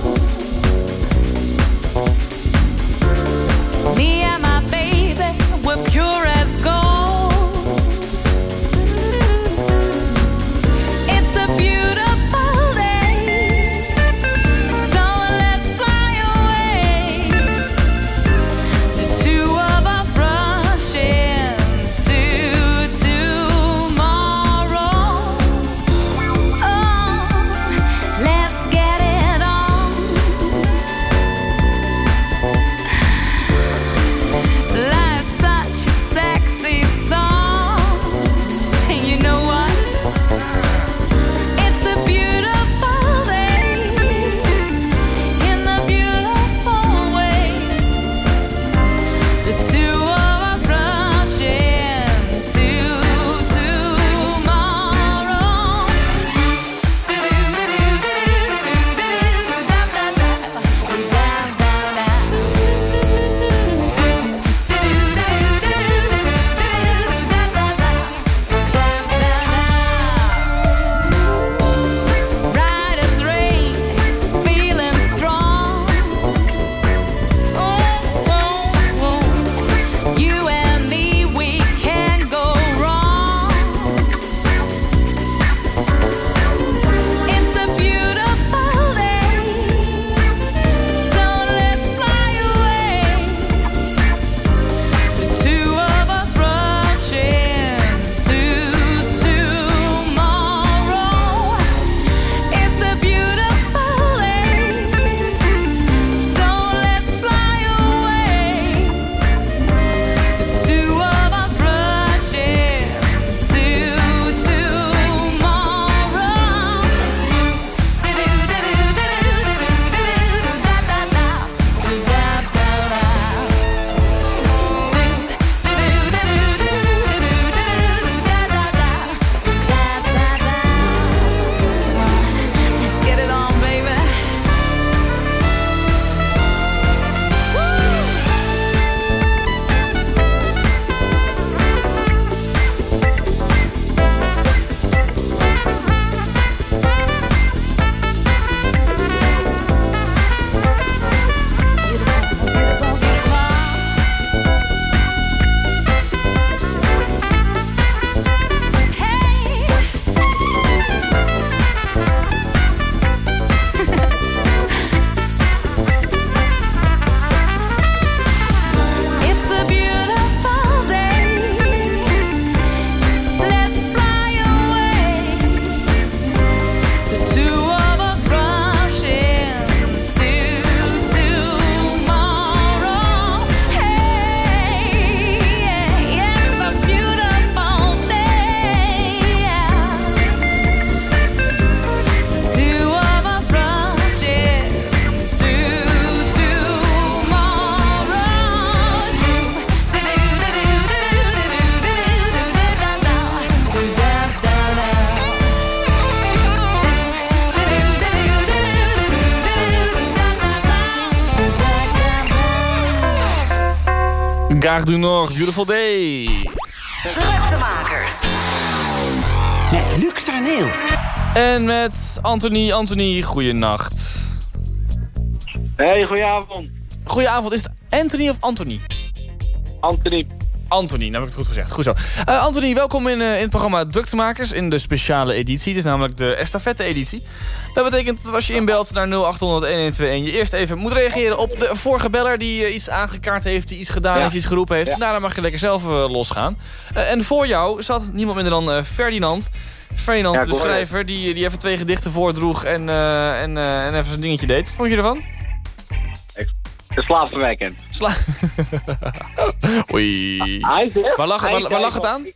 Gare du Nord, beautiful day. Druktemakers. Met Luc Sarneel. En met Anthony. Anthony, goeienacht. Hey, goedenavond. Goedenavond. Is het Anthony of Anthony? Anthony. Anthony, nou heb ik het goed gezegd. Goed zo. Uh, Anthony, welkom in, uh, in het programma Druktemakers in de speciale editie. Het is namelijk de estafette-editie. Dat betekent dat als je inbelt naar 0800 1121 je eerst even moet reageren op de vorige beller die uh, iets aangekaart heeft, die iets gedaan heeft, iets geroepen heeft. Ja. Daarna mag je lekker zelf losgaan. en voor jou zat niemand minder dan Ferdinand. Ferdinand, ja, de schrijver, die, die even twee gedichten voordroeg en, en, en even zijn dingetje deed. Wat vond je ervan? Slaapverwekkend. Sla Oei. Hij zegt, waar lag, waar, waar lag het aan?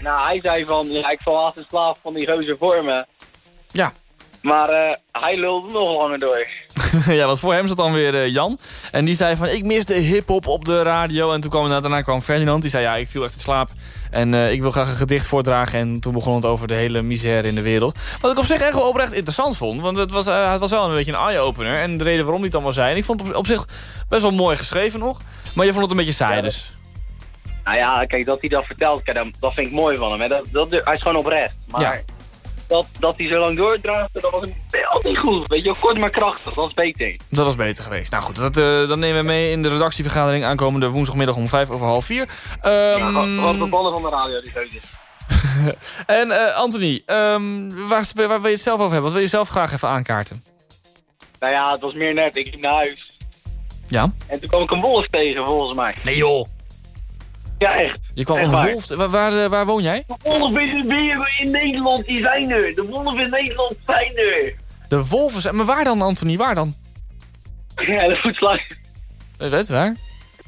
Nou, hij zei van, ja, ik val haast in slaap van die gozer voor me. Ja. Maar uh, hij lulde nog langer door. ja, want voor hem zat dan weer uh, Jan. En die zei van, ik mis de hip-hop op de radio. En toen kwam daarna kwam Ferdinand. Die zei, ja, ik viel echt in slaap. En uh, ik wil graag een gedicht voordragen. En toen begon het over de hele misère in de wereld. Wat ik op zich echt wel oprecht interessant vond. Want het was, uh, het was wel een beetje een eye-opener. En de reden waarom die het allemaal zei. En ik vond het op, op, zich best wel mooi geschreven nog. Maar je vond het een beetje saai ja, dus. Nou ja, kijk, dat hij dat vertelt, kijk, dat, dat vind ik mooi van hem. Hè. Dat, dat, hij is gewoon oprecht. Maar ja dat, dat hij zo lang doordraagt, dat was wel niet goed. Weet je, kort maar krachtig, dat is beter. Dat was beter geweest. Nou goed, dat, uh, dat nemen we mee in de redactievergadering aankomende woensdagmiddag om vijf over half vier. Um... Ja, wat de ballen van de radio, die keuze. en uh, Anthony, um, waar, waar, wil je het zelf over hebben? Wat wil je zelf graag even aankaarten? Nou ja, het was meer net. Ik liep naar huis. Ja? En toen kwam ik een wolf tegen, volgens mij. Nee joh! Ja, echt. Je kwam een wolf. Waar, waar, eh, waar, woon jij? De wolven in, in Nederland, die zijn er. De wolven in Nederland zijn er. De wolven zijn... Maar waar dan, Anthony? Waar dan? Ja, de voetslag. Weet waar?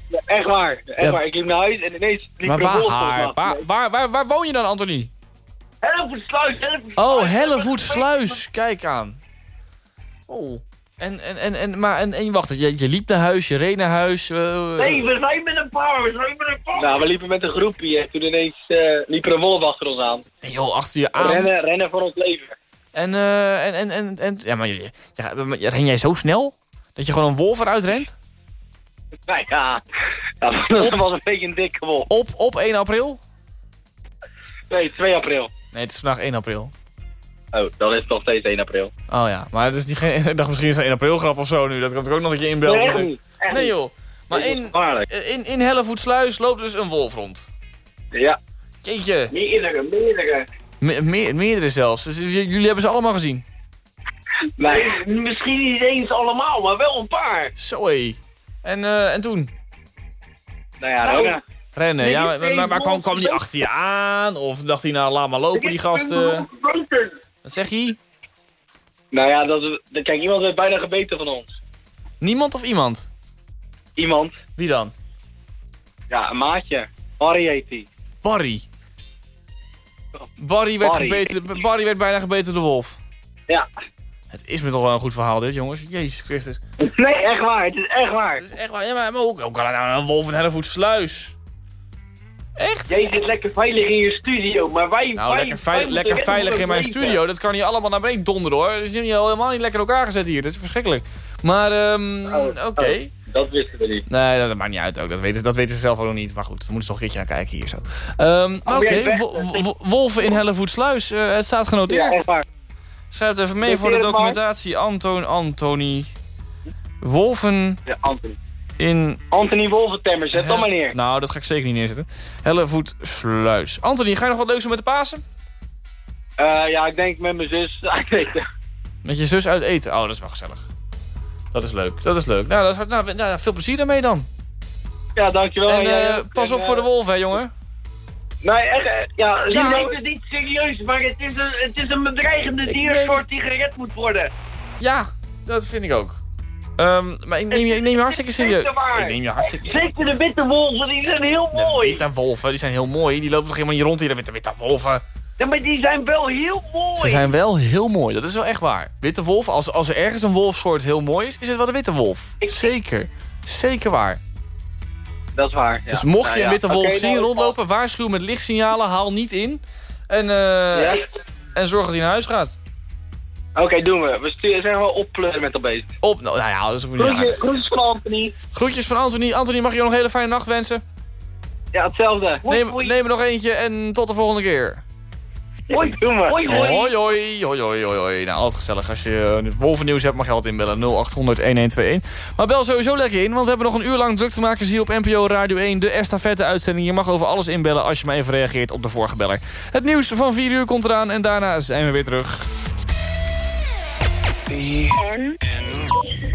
Ja, echt waar. Echt ja. waar. Ik liep naar huis en ineens liep maar een wolf waar, waar, waar, waar, waar woon je dan, Anthony? Hellevoetsluis, Hellevoetsluis. Oh, Hellevoetsluis. Kijk aan. Oh. En, en, en, en, maar, en, en wacht, je, je liep naar huis, je reed naar huis. Uh, nee, we zijn met een paar, we zijn met een paar. Nou, we liepen met een groepje en toen ineens uh, liep er een wolf achter ons aan. Nee joh, achter je aan. Rennen, rennen voor ons leven. En, uh, en, en, en, en, ja, maar ja, ren jij zo snel? Dat je gewoon een wolf eruit rent? Nou ja, ja dat was een beetje een dikke wolf. Op, op 1 april? Nee, 2 april. Nee, het is vandaag 1 april. Oh, dan is het nog steeds 1 april. Oh ja, maar het is niet geen, ik dacht misschien is het een 1 april grap of zo nu. Dat komt ook nog een keer inbelt. Nee, echt nee joh. Maar in, in, in Hellevoetsluis loopt dus een wolf rond. Ja. Jeetje. Meerdere, meerdere. Me, me, meerdere zelfs. Dus jullie hebben ze allemaal gezien? Nee, misschien niet eens allemaal, maar wel een paar. Zo hé. En, uh, en toen? Nou ja, nou, Rennen, nee, ja, maar, maar, maar kwam, kwam die achter je aan? Of dacht hij nou, laat maar lopen die gasten? Wat zeg je? Nou ja, dat, kijk, iemand werd bijna gebeten van ons. Niemand of iemand? Iemand. Wie dan? Ja, een maatje. Barry heet hij. Barry? Barry werd, Barry. Gebeten, Barry werd bijna gebeten door de wolf. Ja. Het is me toch wel een goed verhaal dit, jongens. Jezus Christus. Nee, echt waar. Het is echt waar. Het is echt waar. Ja, maar, maar hoe, hoe kan het nou een wolf een hellevoet sluis? Echt? Jij zit lekker veilig in je studio, maar wij... Nou, wij, lekker, veil wij lekker veilig in mijn studio. Dat kan niet allemaal naar beneden donderen, hoor. Dat is helemaal niet lekker elkaar gezet hier. Dat is verschrikkelijk. Maar, um, oh, oké. Okay. Oh, dat wisten we niet. Nee, dat, dat, maakt niet uit ook. Dat weten, dat weten ze zelf ook nog niet. Maar goed, dan moeten ze toch een keertje naar kijken hier zo. Um, oké, okay. wolven in Hellevoetsluis. Uh, het staat genoteerd. Ja, echt waar. Schrijf het even mee voor de documentatie. Anton, Antoni. Wolven... Ja, Anton in... Anthony Wolventemmer, zet dan maar neer. Nou, dat ga ik zeker niet neerzetten. Hellevoet Sluis. Anthony, ga je nog wat leuks doen met de Pasen? Uh, ja, ik denk met mijn zus uit eten. Met je zus uit eten? Oh, dat is wel gezellig. Dat is leuk, dat is leuk. Nou, dat is, nou, nou veel plezier daarmee dan. Ja, dankjewel. En uh, pas op voor de wolf, hè, jongen. Nee, echt, ja, je neemt het niet serieus, maar het is een, het is een bedreigende diersoort die gered moet worden. Ja, dat vind ik ook. Um, maar ik neem, je, ik neem je hartstikke serieus. Ik neem je hartstikke Zeker de witte wolven, die zijn heel mooi. De witte wolven, die zijn heel mooi. Die lopen toch helemaal niet rond hier, de witte, witte wolven. Ja, maar die zijn wel heel mooi. Ze zijn wel heel mooi, dat is wel echt waar. Witte wolf, als, als er ergens een wolfsoort heel mooi is, is het wel de witte wolf. Zeker. Zeker waar. Dat is waar, ja. Dus mocht je nou, een witte wolf okay, zien nou, rondlopen, waarschuw met lichtsignalen, haal niet in. En, uh, ja. en zorg dat hij naar huis gaat. Oké, doen we. We sturen, zijn wel op met dat beest. Op, nou, nou ja, dat is ook niet Groetjes, van Anthony. Groetjes van Anthony. Anthony, mag je nog een hele fijne nacht wensen? Ja, hetzelfde. Neem, neem er nog eentje en tot de volgende keer. Hoi, doe maar. Hoi, hoi. Hoi, hoi, hoi, hoi, hoi, hoi. Nou, altijd gezellig. Als je uh, wolvennieuws hebt, mag je altijd inbellen. 0800-1121. Maar bel sowieso lekker in, want we hebben nog een uur lang druk te maken hier op NPO Radio 1. De estafette-uitzending. Je mag over alles inbellen als je maar even reageert op de vorige beller. Het nieuws van 4 uur komt eraan en daarna zijn we weer terug. E N. N.